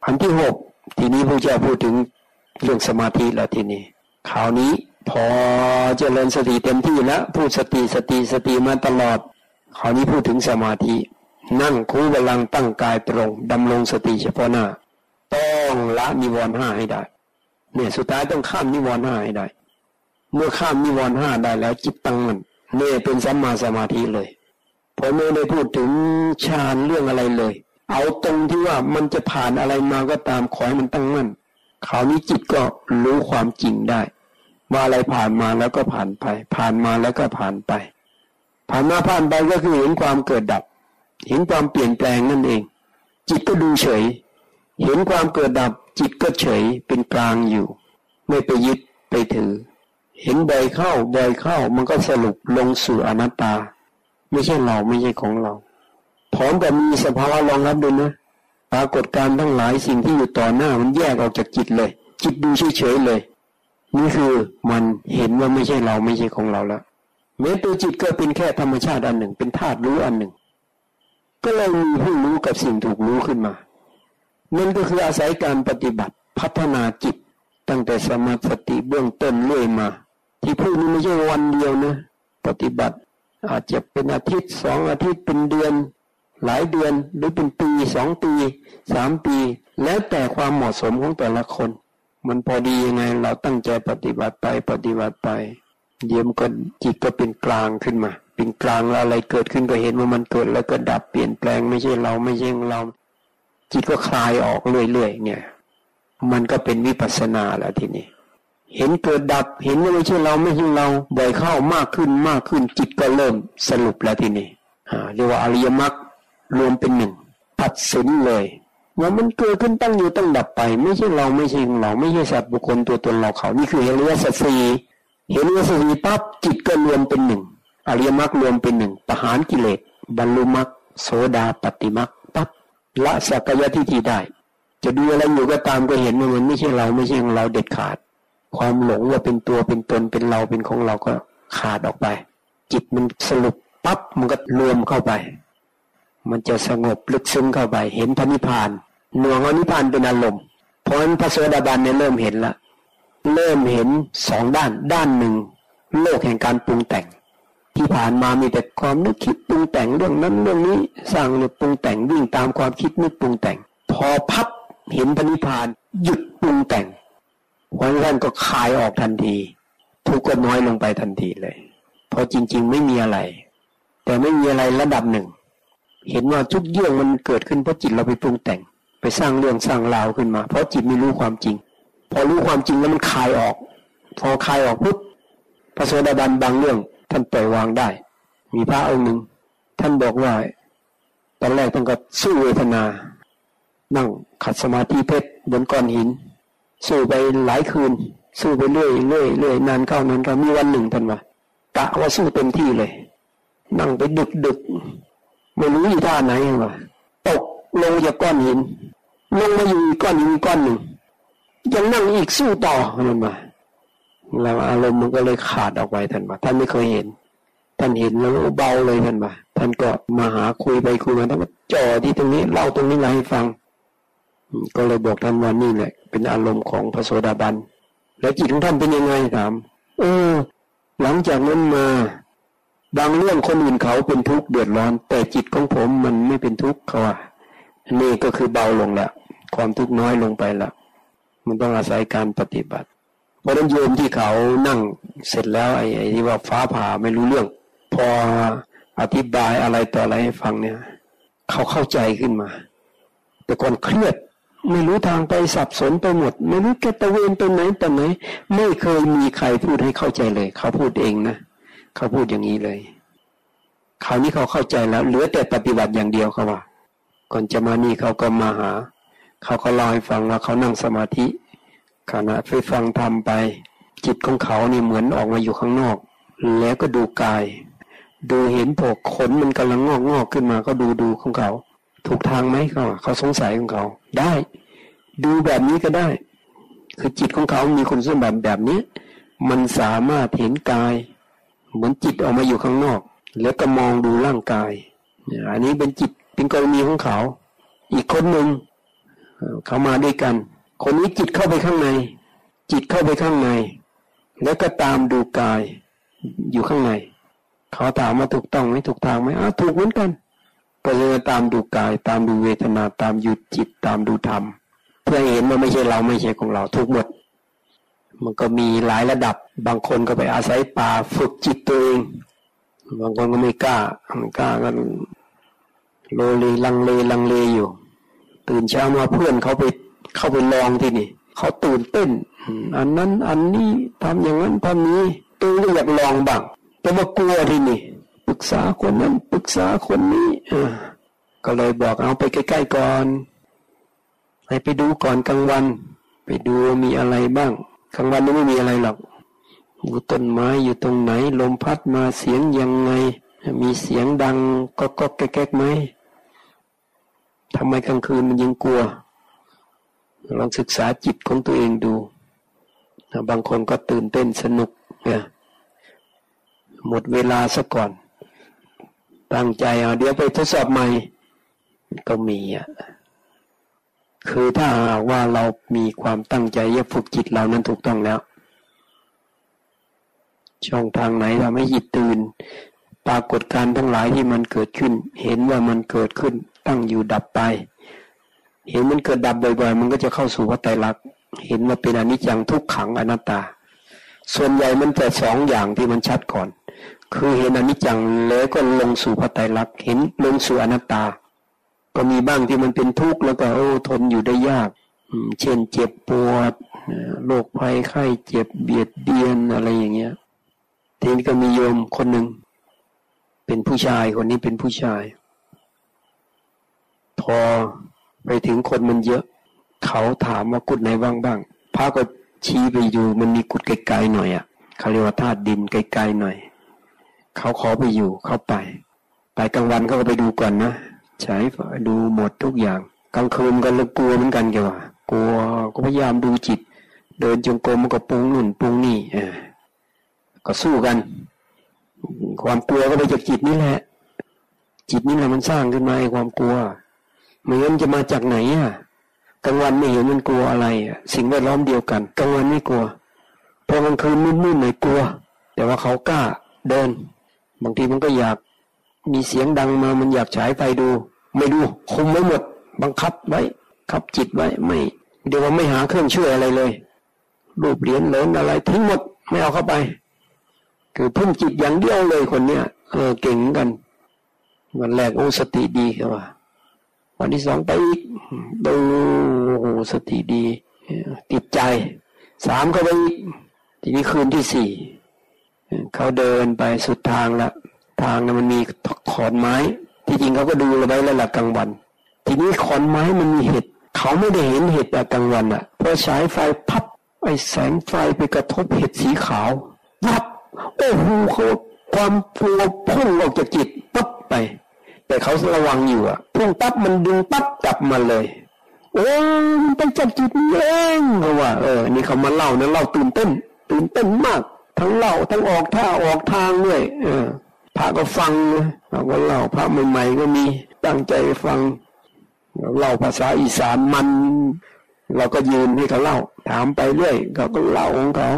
อันที่หกทีนี้พระพุทธเจ้าพูดถึงเรื่องสมาธิแล้วทีนี้คราวนี้พอเจริญสติเต็มที่แล้วพูดสติสติสติมาตลอดคราวนี้พูดถึงสมาธิ นั่งคู้บัลลังก์ตั้งกายตรงดำรงสติเฉพาะหน้า ต้องละนิวรณ์ห้าให้ได้ เนี่ยสุดท้ายต้องข้ามนิวรณ์ห้าให้ได้ เมื่อข้ามนิวรณ์ห้าได้แล้วจิตตั้งมั่นเนี่ยเป็นสัมมาสมาธิเลยผมไม่ได้พูดถึงฌานเรื่องอะไรเลย เอาตรงที่ว่ามันจะผ่านอะไรมาก็ตามขอให้มันตั้งมั่นคราวนี้จิตก็รู้ความจริงได้ ว่าอะไรผ่านมาแล้วก็ผ่านไป ผ่านมาแล้วก็ผ่านไป ผ่านมาผ่านไปก็คือเห็นความเกิดดับ เห็นความเปลี่ยนแปลงนั่นเอง จิตก็ดูเฉย เห็นความเกิดดับ จิตก็เฉยเป็นกลางอยู่ ไม่ไปยึดไปถือ เห็นใบเข้าใบเข้ามันก็สรุปลงสู่อนัตตา ไม่ใช่เราไม่ใช่ของเราพร้อมกับมีสภาวะรองรับด้วยนะปรากฏการทั้งหลายสิ่งที่อยู่ต่อหน้ามันแยกออกจากจิตเลย จิตดูเฉยๆเลย นี่คือมันเห็นว่าไม่ใช่เราไม่ใช่ของเราแล้วแม้ตัวจิตก็เป็นแค่ธรรมชาติอันหนึ่ง เป็นธาตุรู้อันหนึ่ง ก็เลยมีผู้รู้กับสิ่งถูกรู้ขึ้นมา นั่นก็คืออาศัยการปฏิบัติพัฒนาจิต ตั้งแต่สมาธิเบื้องต้นเรื่อยมา ที่พูดนี้ไม่ใช่วันเดียวนะปฏิบัติอาจจะเป็นอาทิตย์สองอาทิตย์เป็นเดือน หลายเดือนหรือเป็นปีสองปีสามปี แล้วแต่ความเหมาะสมของแต่ละคน มันพอดียังไงเราตั้งใจปฏิบัติไปปฏิบัติไปเดี๋ยมก็จิตก็เป็นกลางขึ้นมา เป็นกลางแล้วอะไรเกิดขึ้นก็เห็นว่ามันเกิดแล้วก็ดับเปลี่ยนแปลงไม่ใช่เราไม่ใช่เรา จิตก็คลายออกเรื่อยๆเนี่ย มันก็เป็นวิปัสสนาแล้วทีนี้เห็นเกิดดับเห็นว่าไม่ใช่เราไม่ใช่เราบ่อยเข้ามากขึ้นมากขึ้นจิตก็เริ่มสรุปแล้วทีนี้เรียกว่าอริยมรรครวมเป็นหนึ่งตัดสินเลย ว่ามันเกิดขึ้นตั้งอยู่ตั้งดับไป ไม่ใช่เราไม่ใช่เราไม่ใช่สัตว์บุคคลตัวตนเราเขา นี่คือเห็นว่าสัตสีเห็นว่าสัตสีปั๊บจิตก็รวมเป็นหนึ่ง อริยมรรครวมเป็นหนึ่งประหารกิเลสบรรลุมรรคโสดาปฏิมรรคปั๊บละสักยะทิฏฐิได้ จะดูอะไรอยู่ก็ตามก็เห็นว่ามันไม่ใช่เราไม่ใช่ของเราเด็ดขาด ความหลงว่าเป็นตัวเป็นตนเป็นเราเป็นของเราก็ขาดออกไป จิตมันสรุปปั๊บมันก็รวมเข้าไป มันจะสงบลึกซึ้งเข้าไป เห็นพระนิพพานหน่วงอนิพพานเป็นอารมณ์เพราะนั้นพระโสดาบันเนี่ยเริ่มเห็นละเริ่มเห็นสองด้านด้านหนึ่ง โลกแห่งการปรุงแต่ง ที่ผ่านมามีแต่ความนึกคิดปรุงแต่งเรื่องนั้นเรื่องนี้สร้างเรื่องปรุงแต่งวิ่งตามความคิดนึกปรุงแต่ง พอพับเห็นพระนิพานหยุดปรุงแต่งวันนั้นก็คลายออกทันที ทุกข์ก็น้อยลงไปทันทีเลย เพราะจริง ๆ ไม่มีอะไร แต่ไม่มีอะไรระดับหนึ่ง เห็นว่าทุกเรื่องมันเกิดขึ้นเพราะจิตเราไปปรุงแต่ง ไปสร้างเรื่องสร้างราวขึ้นมา เพราะจิตไม่รู้ความจริง พอรู้ความจริงแล้วมันคลายออก พอคลายออกปุ๊บพระโสดาบันบางเรื่อง ท่านปล่อยวางได้ มีพระองค์หนึ่งท่านบอกว่า ตอนแรกต้องก็สู้เวทนา นั่งขัดสมาธิเพชรบนก้อนหิน สู้ไปหลายคืน สู้ไปเรื่อยเรื่อยเรื่อยนานเข้านานเข้ามีวันหนึ่งท่านว่ากะว่าสู้เต็มที่เลย นั่งไปดึกดึกไม่รู้อยู่ท่าไหนวะตกลงจากก้อนหินลงมาอยู่ก้อนหินก้อนหนึ่งยังนั่งอีกสู้ต่อมันมา แล้วอารมณ์มันก็เลยขาดออกไปท่านมาท่านไม่เคยเห็น ท่านเห็นแล้วเบาเลยท่านมาท่านก็มาหาคุยไปคุยมาท่านก็จ่อที่ตรงนี้เล่าตรงนี้มาให้ฟัง ก็เลยบอกท่านว่านี่แหละ เป็นอารมณ์ของพระโสดาบันแล้วจิตของท่านเป็นยังไงถามเออ หลังจากนั้นมาบางเรื่องคนอื่นเขาเป็นทุกข์เดือดร้อน แต่จิตของผมมันไม่เป็นทุกข์เขาว่านี่ก็คือเบาลงแล้วความทุกข์น้อยลงไปแล้วมันต้องอาศัยการปฏิบัติ เพราะนั้นโยมที่เขานั่งเสร็จแล้วไอ้ไอ้ที่ว่าฟ้าผ่าไม่รู้เรื่อง พออธิบายอะไรต่ออะไรให้ฟังเนี่ย เขาเข้าใจขึ้นมา แต่ก่อนเครียดไม่รู้ทางไปสับสนไปหมด ไม่รู้แกตะเวนไปไหนแต่ไหน ไม่เคยมีใครพูดให้เข้าใจเลย เขาพูดเองนะเขาพูดอย่างนี้เลยคราวนี้เขาเข้าใจแล้ว เหลือแต่ปฏิบัติอย่างเดียวเขาว่า ก่อนจะมานี่เขาก็มาหา เขาก็เล่าให้ฟังว่าเขานั่งสมาธิ ขณะไปฟังทำไป จิตของเขาเนี่ยเหมือนออกมาอยู่ข้างนอก แล้วก็ดูกาย ดูเห็นพวกขนมันกำลังงอกงอกขึ้นมาก็ดูดูของเขา ถูกทางไหมเขาเขาสงสัยของเขา ได้ ดูแบบนี้ก็ได้ คือจิตของเขามีคุณสมบัติแบบนี้ มันสามารถเห็นกาย เหมือนจิตออกมาอยู่ข้างนอก แล้วก็มองดูร่างกายอันนี้เป็นจิตเป็นกรณีของเขา อีกคนหนึ่งเขามาด้วยกัน คนนี้จิตเข้าไปข้างใน จิตเข้าไปข้างใน แล้วก็ตามดูกาย อยู่ข้างใน เขาถามว่าถูกต้องไหมถูกทางไหมอ้าถูกเหมือนกันก็เลยตามดูกาย ตามดูเวทนาตามยุดจิตตามดูธรรม เพื่อเห็นว่าไม่ใช่เราไม่ใช่ของเราทุกหมด มันก็มีหลายระดับบางคนก็ไปอาศัยป่าฝึกจิตตัวเองบางคนก็ไม่กล้าไม่กล้ากันโลเลลังเลลังเลอยู่ ตื่นเช้ามาเพื่อนเขาไป เข้าไปลองที่นี่เขาตื่นเต้น อันนั้นอันนี้ทำอย่างนั้นทำนี้ตัวก็อยากลองบ้างแต่ว่ากลัวที่นี่ปรึกษาคนนั้นปรึกษาคนนี้ก็เลยบอกเอาไปใกล้ๆก่อน ให้ไปดูก่อนกลางวัน ไปดูมีอะไรบ้างกลางวันไม่มีอะไรหรอกอยู่ต้นไม้อยู่ตรงไหน ลมพัดมาเสียงยังไง มีเสียงดังก็ก็แก๊กๆไหมทำไมกลางคืนมันยังกลัว ลองศึกษาจิตของตัวเองดูบางคนก็ตื่นเต้นสนุกเนี่ยหมดเวลาซะก่อน ตั้งใจเอาเดี๋ยวไปทดสอบใหม่ ก็มีอะคือถ้าหากว่าเรามีความตั้งใจจะฝึกจิตเรานั้นถูกต้องแล้ว ช่องทางไหนทำให้จิตตื่น ปรากฏการทั้งหลายที่มันเกิดขึ้น เห็นว่ามันเกิดขึ้นตั้งอยู่ดับไป เห็นมันเกิดดับบ่อยๆ มันก็จะเข้าสู่วัฏไตรลักษณ์เห็นว่าเป็นอนิจจังทุกขังอนัตตา ส่วนใหญ่มันแต่สองอย่างที่มันชัดก่อน คือเห็นอนิจจังแล้วก็ลงสู่พระไตรลักษณ์เห็นลงสู่อนัตตา ก็มีบ้างที่มันเป็นทุกข์แล้วก็โอ้ทนอยู่ได้ยากเช่นเจ็บปวดโรคภัยไข้เจ็บเบียดเบียนอะไรอย่างเงี้ยทีนี้ก็มีโยมคนหนึ่งเป็นผู้ชายคนนี้เป็นผู้ชาย พอ ไปถึงคนมันเยอะ เขาถามว่ากุดไหนบ้างบ้างพระก็ชี้ไปอยู่มันมีกุดไกลๆหน่อยอะเขาเรียกว่าธาตุดินไกลๆหน่อย เขาขอไปอยู่เข้าไป ไปกลางวันเขาก็ไปดูก่อนนะใช้ดูหมดทุกอย่าง กลางคืนก็เลยกลัวเหมือนกันแกว่ากลัวก็พยายามดูจิต เดินจงกรมก็ปรุงนุ่นปรุงนี่เออก็สู้กัน ความกลัวก็ไปจากจิตนี่แหละ จิตนี่แหละมันสร้างขึ้นมาไอ้ความกลัว ไม่งั้นจะมาจากไหนอะกลางวันไม่เห็นมันกลัวอะไรอะสิ่งแวดล้อมเดียวกันกลางวันไม่กลัวพอกลางคืนมืดๆหน่อยกลัว แต่ว่าเขากล้าเดิน บางทีมันก็อยากมีเสียงดังมามันอยากฉายไฟดู ไม่ดูคุมไว้หมด บังคับไว้คับจิตไว้ไม่ เดี๋ยวว่าไม่หาเครื่องช่วยอะไรเลยรูปเหรียญเหริญอะไรทิ้งหมดไม่เอาเข้าไป คือพึ่งจิตอย่างเดียวเลยคนเนี้ยเออเก่งกัน วันแรกโอ้สติดีครับว่า วันที่สองไปอีกดูสติดี ติดใจ สามเข้าไปอีกทีนี้คืนที่สี่เขาเดินไปสุดทางแล้วทางนั้นมันมีขอนไม้ ที่จริงเขาก็ดูระไว้แล้วหลักกลางวัน ทีนี้ขอนไม้มันมีเห็ดเขาไม่ได้เห็นเห็ดแบบกลางวันอะพราะฉายไฟพับไอ้แสงไฟไปกระทบเห็ดสีขาววับโอ้โหเขาความกลัวพุ่งออกจากจิตปั๊บไป แต่เขาระวังอยู่อะพุ่งปั๊บมันดึงปั๊บกลับมาเลย โอ้มันไปจับจิตเองเขาว่า เออ นี่เขามาเล่านะเล่าตื่นเต้น ตื่นเต้นมาก ทั้งเล่าทั้งออกท่าออกทางด้วย เออพระก็ฟังเราก็เล่าพระใหม่ๆก็มีตั้งใจฟังเล่าภาษาอีสานมัน เราก็ยืนให้เขาเล่า ถามไปเรื่อยเขาก็เล่าของเขา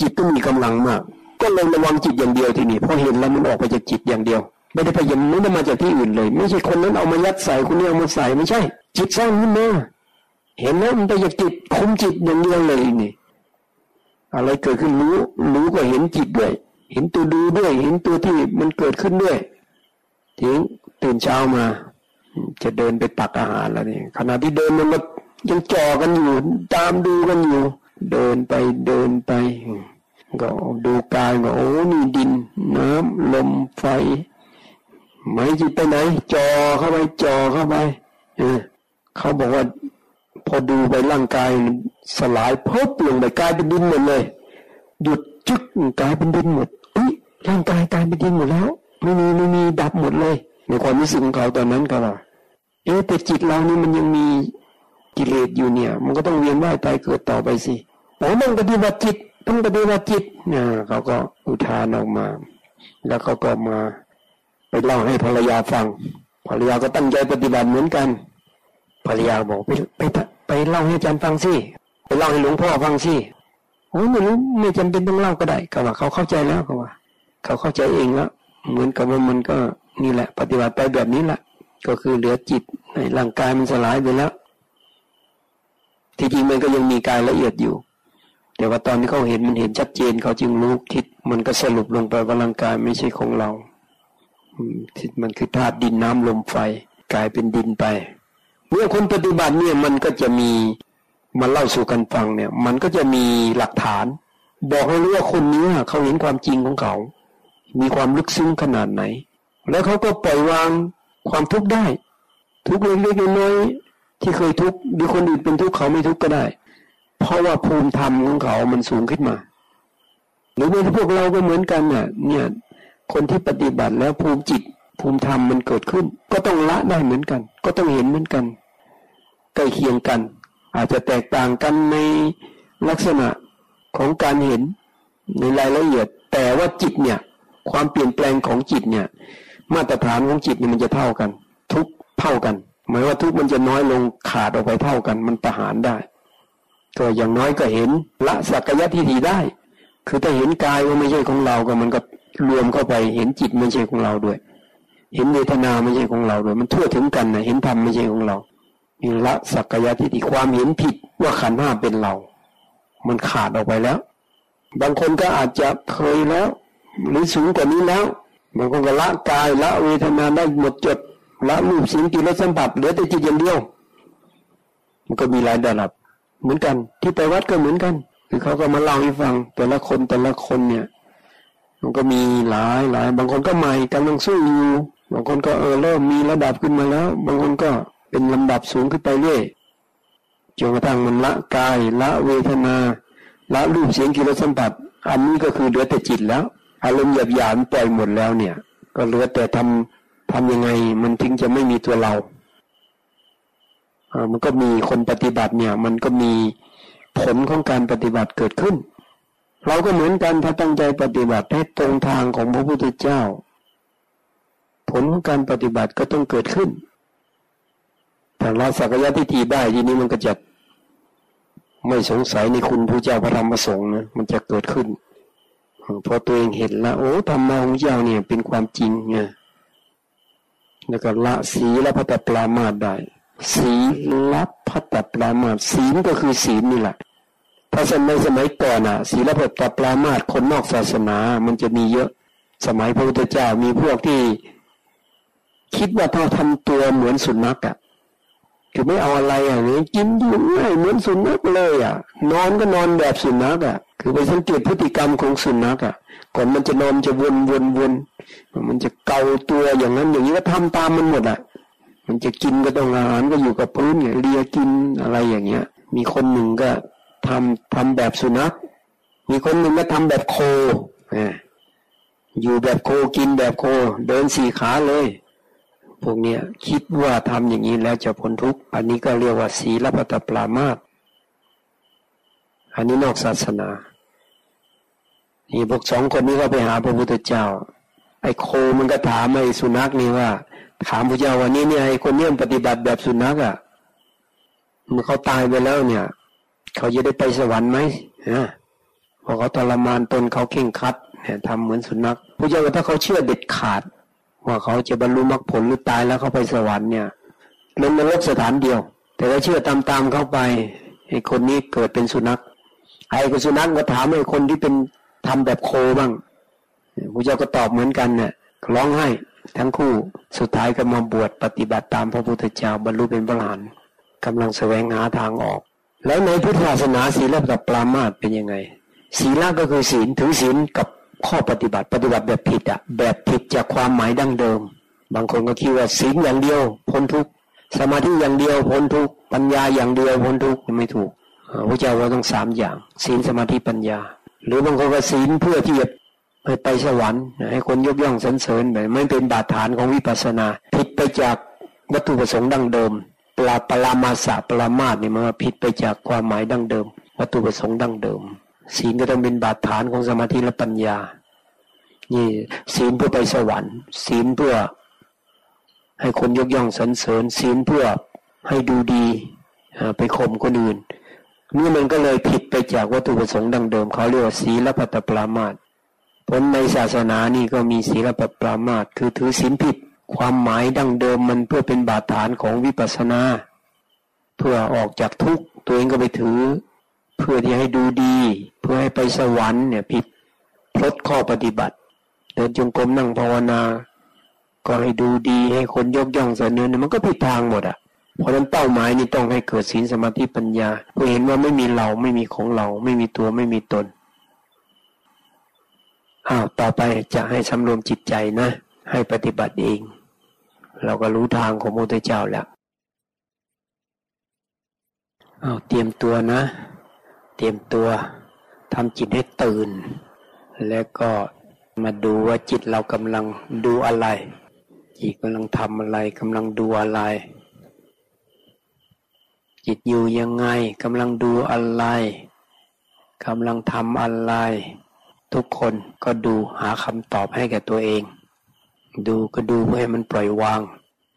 จิตก็มีกำลังมาก ก็เลยระวังจิตอย่างเดียวทีนี้พอเห็นแล้วมันออกไปจากจิตอย่างเดียว ไม่ได้พยายามไม่ได้มาจากที่อื่นเลย ไม่ใช่คนนั้นเอามายัดใส่คนนี้เอามาใส่ไม่ใช่ จิตสร้างขึ้นมาเห็นแล้วมันไปจากจิตคุมจิตอย่างเดียวเลยนี่อะไรเกิดขึ้นรู้ รู้ก็เห็นจิตด้วย เห็นตัวดูด้วย เห็นตัวที่มันเกิดขึ้นด้วยทิ้งตื่นเช้ามา จะเดินไปตักอาหารแล้วนี่ขณะที่เดินมันก็ยังจ่อกันอยู่ ตามดูกันอยู่ เดินไปเดินไปก็ดูกายก็โอ้นี่ดิน น้ำลมไฟ ไม่จิตไปไหนจอเข้าไปจอเข้าไปเออเขาบอกว่า พอดูไปร่างกายสลายเพิบลงไปกลายเป็นดินหมดเลย หยุดจึกกลายเป็นดินหมดอุ้ยร่างกายกลายเป็นดินหมดแล้ว ไม่มีไม่มีดับหมดเลย ในความรู้สึกของเขาตอนนั้นก็ว่าเอ๊ะแต่จิตเรานี่มันยังมีกิเลสอยู่เนี่ย มันก็ต้องเวียนว่ายตายเกิดต่อไปสิโอ้ต้องปฏิบัติจิตต้องปฏิบัติจิตเนี่ยเขาก็อุทานออกมา แล้วเขาก็มา ไปเล่าให้ภรรยาฟัง ภรรยาก็ตั้งใจปฏิบัติเหมือนกัน ภรรยาบอกไปไปไปเล่าให้อาจารย์ฟังสิไปเล่าให้หลวงพ่อฟังสิโอ้ไม่รู้ไม่จำเป็นต้องเล่าก็ได้ก็ว่าเขาเข้าใจแล้วก็ว่า เขาเข้าใจเองแล้วเหมือนกับว่ามันก็นี่แหละ ปฏิบัติไปแบบนี้แหละก็คือเหลือจิตในร่างกายมันสลายไปแล้ว ที่จริงมันก็ยังมีกายละเอียดอยู่ แต่ว่าตอนที่เขาเห็นมันเห็นชัดเจนเขาจึงรู้คิด มันก็สรุปลงไปว่าร่างกายไม่ใช่ของเรา มันคือธาตุดินน้ำลมไฟ กลายเป็นดินไป เมื่อคนปฏิบัติเนี่ยมันก็จะมีมาเล่าสู่กันฟังเนี่ย มันก็จะมีหลักฐาน บอกให้รู้ว่าคนนี้เขาเห็นความจริงของเขา มีความลึกซึ้งขนาดไหน แล้วเขาก็ปล่อยวางความทุกข์ได้ ทุกเล็กๆน้อยๆที่เคยทุกข์หรือคนอื่นเป็นทุกข์เขาไม่ทุกข์ก็ได้ เพราะว่าภูมิธรรมของเขามันสูงขึ้นมา หรือแม้พวกเราก็เหมือนกันเนี่ยเนี่ย คนที่ปฏิบัติแล้วภูมิจิต ภูมิธรรมมันเกิดขึ้น ก็ต้องละได้เหมือนกัน ก็ต้องเห็นเหมือนกันใกล้เคียงกัน อาจจะแตกต่างกันในลักษณะของการเห็นในรายละเอียด แต่ว่าจิตเนี่ย ความเปลี่ยนแปลงของจิตเนี่ย มาตรฐานของจิตเนี่ยมันจะเท่ากัน ทุกเท่ากัน หมายว่าทุกมันจะน้อยลงขาดออกไปเท่ากัน มันประหารได้ก็อย่างน้อยก็เห็นละสักยะทิฏฐิได้ คือถ้าเห็นกายว่าไม่ใช่ของเราก็มันก็ รวมเข้าไปเห็นจิตไม่ใช่ของเราด้วย เห็นเวทนาไม่ใช่ของเราด้วย มันทั่วถึงกันนะเห็นธรรมไม่ใช่ของเรามีละสักยะทิฏฐิความเห็นผิดว่าขันห้าเป็นเรา มันขาดออกไปแล้ว บางคนก็อาจจะเคยแล้ว หรือสูงกว่านี้แล้วบางคนก็ละกายละเวทนาได้หมดจดละรูปสิ่งกิริยสัมผัสเหลือแต่จิตอย่างเดียว มันก็มีหลายระดับ เหมือนกัน ที่ไปวัดก็เหมือนกันคือเขาก็มาเล่าให้ฟัง แต่ละคนแต่ละคนเนี่ย มันก็มีหลายหลายบางคนก็ใหม่กำลังสู้อยู่บางคนก็เออเริ่มมีระดับขึ้นมาแล้ว บางคนก็เป็นลำดับสูงขึ้นไปเรื่อยจนกระทั่งมันละกายละเวทนา ละรูปเสียงกิริสัมผัสอันนี้ก็คือเหลือแต่จิตแล้ว อารมณ์หยาบหยาบปล่อยหมดแล้วเนี่ย ก็เหลือแต่ทำทำยังไง มันถึงจะไม่มีตัวเราอ่ามันก็มีคนปฏิบัติเนี่ย มันก็มีผลของการปฏิบัติเกิดขึ้น เราก็เหมือนกันถ้าตั้งใจปฏิบัติให้ตรงทางของพระพุทธเจ้า ผลของการปฏิบัติก็ต้องเกิดขึ้นแต่ละสักยะทิฏฐิได้ทีนี้มันก็จะไม่สงสัยในคุณพระเจ้าพระธรรมพระสงฆ์นะมันจะเกิดขึ้นพอตัวเองเห็นแล้วโอ้ธรรมะของเจ้าเนี่ยเป็นความจริงเนี่ยแล้วก็ละสีละพัตปรามาได้ สีละพัตปรามาศีลก็คือศีลนี่แหละ ถ้าสมัยสมัยก่อนอะศีลพัตปรามาคนนอกศาสนามันจะมีเยอะ สมัยพระพุทธเจ้ามีพวกที่ คิดว่าถ้าทำตัวเหมือนสุนัขอะคือไม่เอาอะไรอะนี่กินอยู่ง่ายเหมือนสุนัขเลยอะ นอนก็นอนแบบสุนัขอะ คือไปสังเกตพฤติกรรมของสุนัขอะ ก่อนมันจะนอนจะวนวนวนมันจะเกาตัวอย่างนั้นอย่างนี้ก็ทำตามมันหมดอะ มันจะกินก็ต้องอาหารก็อยู่กับพื้นเนี่ยเลียกินอะไรอย่างเงี้ย มีคนหนึ่งก็ ทำทำแบบสุนัข มีคนหนึ่งก็ทำแบบโคอยู่แบบโคกินแบบโค เดินสี่ขาเลย พวกเนี้ยคิดว่าทำอย่างนี้แล้วจะพ้นทุกข์ อันนี้ก็เรียกว่าศีลปัตปรามาตอันนี้นอกศาสนา นี่พวกสองคนนี้ก็ไปหาพระพุทธเจ้า ไอ้โคมันก็ถามไอ้สุนัขนี่ว่า ถามพระเจ้าวันนี้เนี่ยไอ้คนเนี้ยปฏิบัติแบบสุนัขอะเมื่อเขาตายไปแล้วเนี่ย เขาจะได้ไปสวรรค์ไหมฮะพอเขาทรมานตนเขาเข่งคัดเนี่ยทำเหมือนสุนัขพระเจ้าถ้าเขาเชื่อเด็ดขาด ว่าเขาจะบรรลุมรรคผลหรือตายแล้วเขาไปสวรรค์เนี่ยลงนรกสถานเดียว แต่ถ้าเชื่อตามๆเข้าไปไอ้คนนี้เกิดเป็นสุนัขไอ้คนสุนัขก็ถามไอ้คนที่เป็นทำแบบโคบ้างพระเจ้าก็ตอบเหมือนกันเนี่ยร้องไห้ทั้งคู่สุดท้ายก็มาบวชปฏิบัติตามพระพุทธเจ้าบรรลุเป็นพระอรหันกำลังแสวงหาทางออก แล้วในพุทธศาสนาศีลกับปรามาสเป็นยังไง ศีลก็คือศีลถือศีลกับข้อปฏิบัติปฏิบัติแบบผิดอะแบบผิดจากความหมายดั้งเดิม บางคนก็คิดว่าศีลอย่างเดียวพ้นทุกสมาธิอย่างเดียวพ้นทุกปัญญาอย่างเดียวพ้นทุกไม่ถูกพระเจ้าว่าต้องสามอย่าง ศีลสมาธิปัญญา หรือบางคนก็ศีลเพื่อที่จะไปสวรรค์ให้คนยกย่องสรรเสริญแบบไม่เป็นบาดฐานของวิปัสสนาผิดไปจากวัตถุประสงค์ดั้งเดิม ลาปลามาสะปลามาสนี่ยมันผิดไปจากความหมายดั้งเดิม วัตถุประสงค์ดั้งเดิม ศีลก็ต้องเป็นบาดฐานของสมาธิและปัญญา นี่ศีลเพื่อไปสวรรค์ ศีลเพื่อ ให้คนยกย่องสรรเสริญ ศีลเพื่อให้ดูดีไปข่มคนอื่นนี่มันก็เลยผิดไปจากวัตถุประสงค์ดั้งเดิม เขาเรียกว่าศีลปัตปรามาตผลในศาสนานี่ก็มีศีลปัตปรามาตคือถือศีลผิด ความหมายดั้งเดิมมันเพื่อเป็นบาดฐานของวิปัสสนา เพื่อออกจากทุกข์ตัวเองก็ไปถือ เพื่อที่ให้ดูดี เพื่อให้ไปสวรรค์เนี่ยผิดพลดข้อปฏิบัติ เดินจงกรมนั่งภาวนา ก็ให้ดูดีให้คนยกย่องเสนอเนี่ยมันก็ผิดทางหมดอะเพราะนั้นเป้าหมายนี่ต้องให้เกิดศีลสมาธิปัญญาเพื่อเห็นว่าไม่มีเราไม่มีของเรา ไม่มีตัวไม่มีตนอ้าวต่อไปจะให้สำรวมจิตใจนะ ให้ปฏิบัติเอง เราก็รู้ทางของพระพุทธเจ้าแล้วเอาเตรียมตัวนะ เตรียมตัวทำจิตให้ตื่น แล้วก็มาดูว่าจิตเรากำลังดูอะไร จิตกำลังทำอะไรกำลังดูอะไร จิตอยู่ยังไงกำลังดูอะไรกำลังทำอะไร ทุกคนก็ดูหาคำตอบให้แก่ตัวเอง ดูก็ดูเพื่อให้มันปล่อยวาง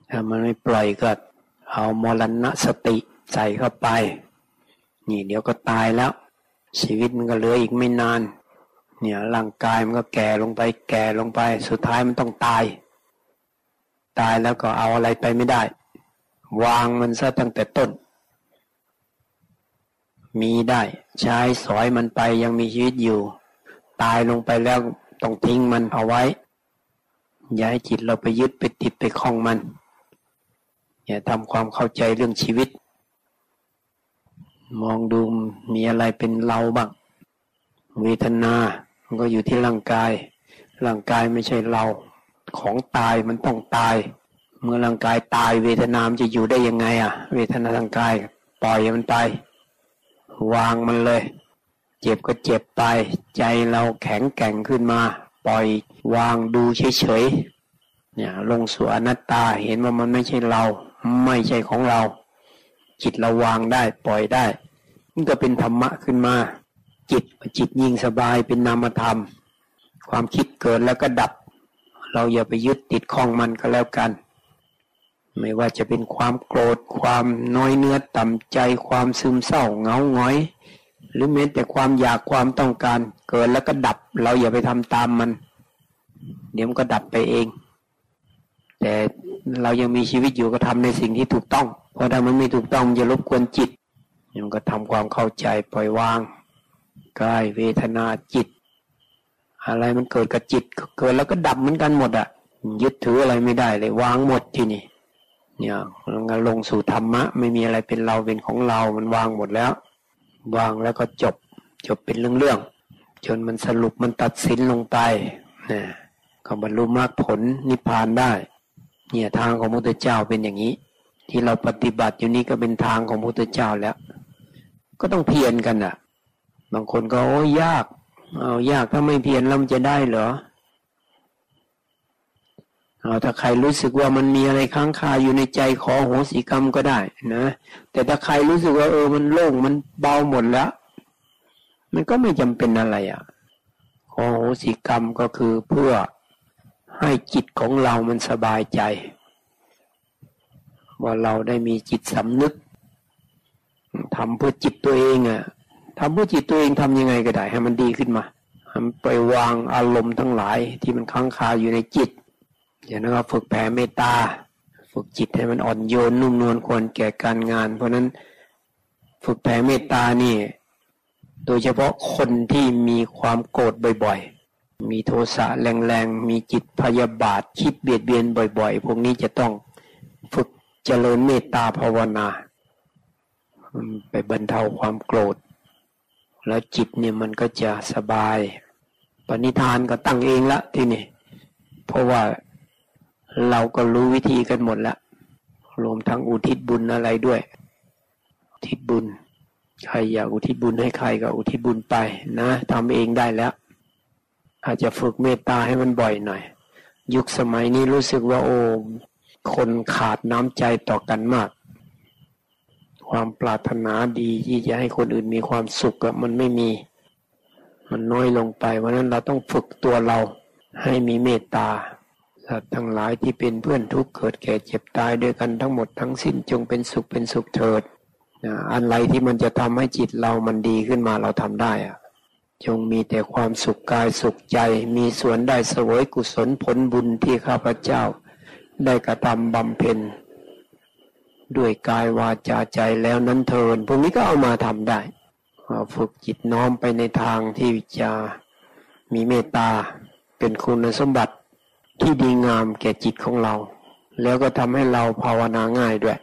ถ้ามันไม่ปล่อยก็เอามรณะสติใส่เข้าไป นี่เดี๋ยวก็ตายแล้ว ชีวิตมันก็เหลืออีกไม่นาน เนี่ยร่างกายมันก็แก่ลงไป แก่ลงไป สุดท้ายมันต้องตาย ตายแล้วก็เอาอะไรไปไม่ได้ วางมันซะตั้งแต่ต้น มีได้ ใช้สอยมันไปยังมีชีวิตอยู่ ตายลงไปแล้วต้องทิ้งมันเอาไว้ อย่าให้จิตเราไปยึดไปติดไปคล้องมัน อย่าทำความเข้าใจเรื่องชีวิต มองดูมีอะไรเป็นเราบ้าง เวทนามันก็อยู่ที่ร่างกาย ร่างกายไม่ใช่เรา ของตายมันต้องตาย เมื่อร่างกายตายเวทนามจะอยู่ได้ยังไงอะเวทนาทางกายปล่อยมันไป วางมันเลย เจ็บก็เจ็บไป ใจเราแข็งแกร่งขึ้นมา ปล่อยวางดูเฉยๆเนี่ยลงสู่อนัตตาเห็นว่ามันไม่ใช่เรา ไม่ใช่ของเรา จิตเราวางได้ปล่อยได้มันก็เป็นธรรมะขึ้นมา จิตจิตยิ่งสบายเป็นนามธรรม ความคิดเกิดแล้วก็ดับ เราอย่าไปยึดติดข้องมันก็แล้วกัน ไม่ว่าจะเป็นความโกรธความน้อยเนื้อต่ำใจความซึมเศร้าเงาหงอย หรือแม้แต่ความอยากความต้องการ เกิดแล้วก็ดับ เราอย่าไปทำตามมัน เดี๋ยวมันก็ดับไปเอง แต่เรายังมีชีวิตอยู่ก็ทำในสิ่งที่ถูกต้อง เพราะถ้ามันไม่ถูกต้องมันจะรบกวนจิตมันก็ทำความเข้าใจปล่อยวางกายเวทนาจิต อะไรมันเกิดกับจิตเกิดแล้วก็ดับเหมือนกันหมดอะยึดถืออะไรไม่ได้เลยวางหมดที่นี่เนี่ยลงสู่ธรรมะ ไม่มีอะไรเป็นเราเป็นของเรา มันวางหมดแล้ว วางแล้วก็จบ จบเป็นเรื่องๆจนมันสรุปมันตัดสินลงไปนะก็บรรลุมรรคผลนิพพานได้ เนี่ยทางของพระพุทธเจ้าเป็นอย่างนี้ ที่เราปฏิบัติอยู่นี้ก็เป็นทางของพระพุทธเจ้าแล้ว ก็ต้องเพียรกันอะ บางคนก็โอ้ยยาก เอายากถ้าไม่เพียรแล้วมันจะได้เหรอ เอาถ้าใครรู้สึกว่ามันมีอะไรค้างคาอยู่ในใจขอโหสิกรรมก็ได้นะ แต่ถ้าใครรู้สึกว่าเออมันโล่งมันเบาหมดแล้ว มันก็ไม่จำเป็นอะไรอะ่ะ ขอโหสิกรรมก็คือเพื่อให้จิตของเรามันสบายใจ ว่าเราได้มีจิตสำนึกทำเพื่อจิตตัวเองอะ่ะทำเพื่อจิตตัวเองทำยังไงก็ได้ ให้มันดีขึ้นมาไปวางอารมณ์ทั้งหลายที่มันค้างคาอยู่ในจิต อย่างนั้นก็ฝึกแผ่เมตตา ฝึกจิตให้มันอ่อนโยนนุ่มนวลควรแก่การงาน เพราะนั้นฝึกแผ่เมตตานี่ โดยเฉพาะคนที่มีความโกรธบ่อยๆ มีโทสะแรงๆ มีจิตพยาบาทคิดเบียดเบียนบ่อย ๆ พวกนี้จะต้องฝึกเจริญเมตตาภาวนา ไปบรรเทาความโกรธ แล้วจิตเนี่ยมันก็จะสบาย ปณิธานก็ตั้งเองละที่นี่ เพราะว่า เราก็รู้วิธีกันหมดแล้วรวมทั้งอุทิศบุญอะไรด้วยอุทิศบุญ ใครอยากอุทิศบุญให้ใครก็อุทิศบุญไปนะทำเองได้แล้ว อาจจะฝึกเมตตาให้มันบ่อยหน่อย ยุคสมัยนี้รู้สึกว่าโอ้คนขาดน้ำใจต่อกันมาก ความปรารถนาดีที่จะให้คนอื่นมีความสุขมันไม่มี มันน้อยลงไป เพราะนั้นเราต้องฝึกตัวเราให้มีเมตตา สัตว์ทั้งหลายที่เป็นเพื่อนทุกข์เกิดแก่เจ็บตายด้วยกันทั้งหมดทั้งสิ้นจงเป็นสุขเป็นสุขเถิดนะอะไรที่มันจะทำให้จิตเรามันดีขึ้นมาเราทำได้อะจงมีแต่ความสุขกายสุขใจ มีส่วนได้เสวยกุศลผลบุญที่ข้าพเจ้า ได้กระทำบำเพ็ญ ด้วยกายวาจาใจแล้วนั้นเทินพวกนี้ก็เอามาทำได้ฝึกจิตน้อมไปในทางที่จะมีเมตตาเป็นคุณสมบัติ ที่ดีงามแก่จิตของเรา แล้วก็ทำให้เราภาวนาง่ายด้วย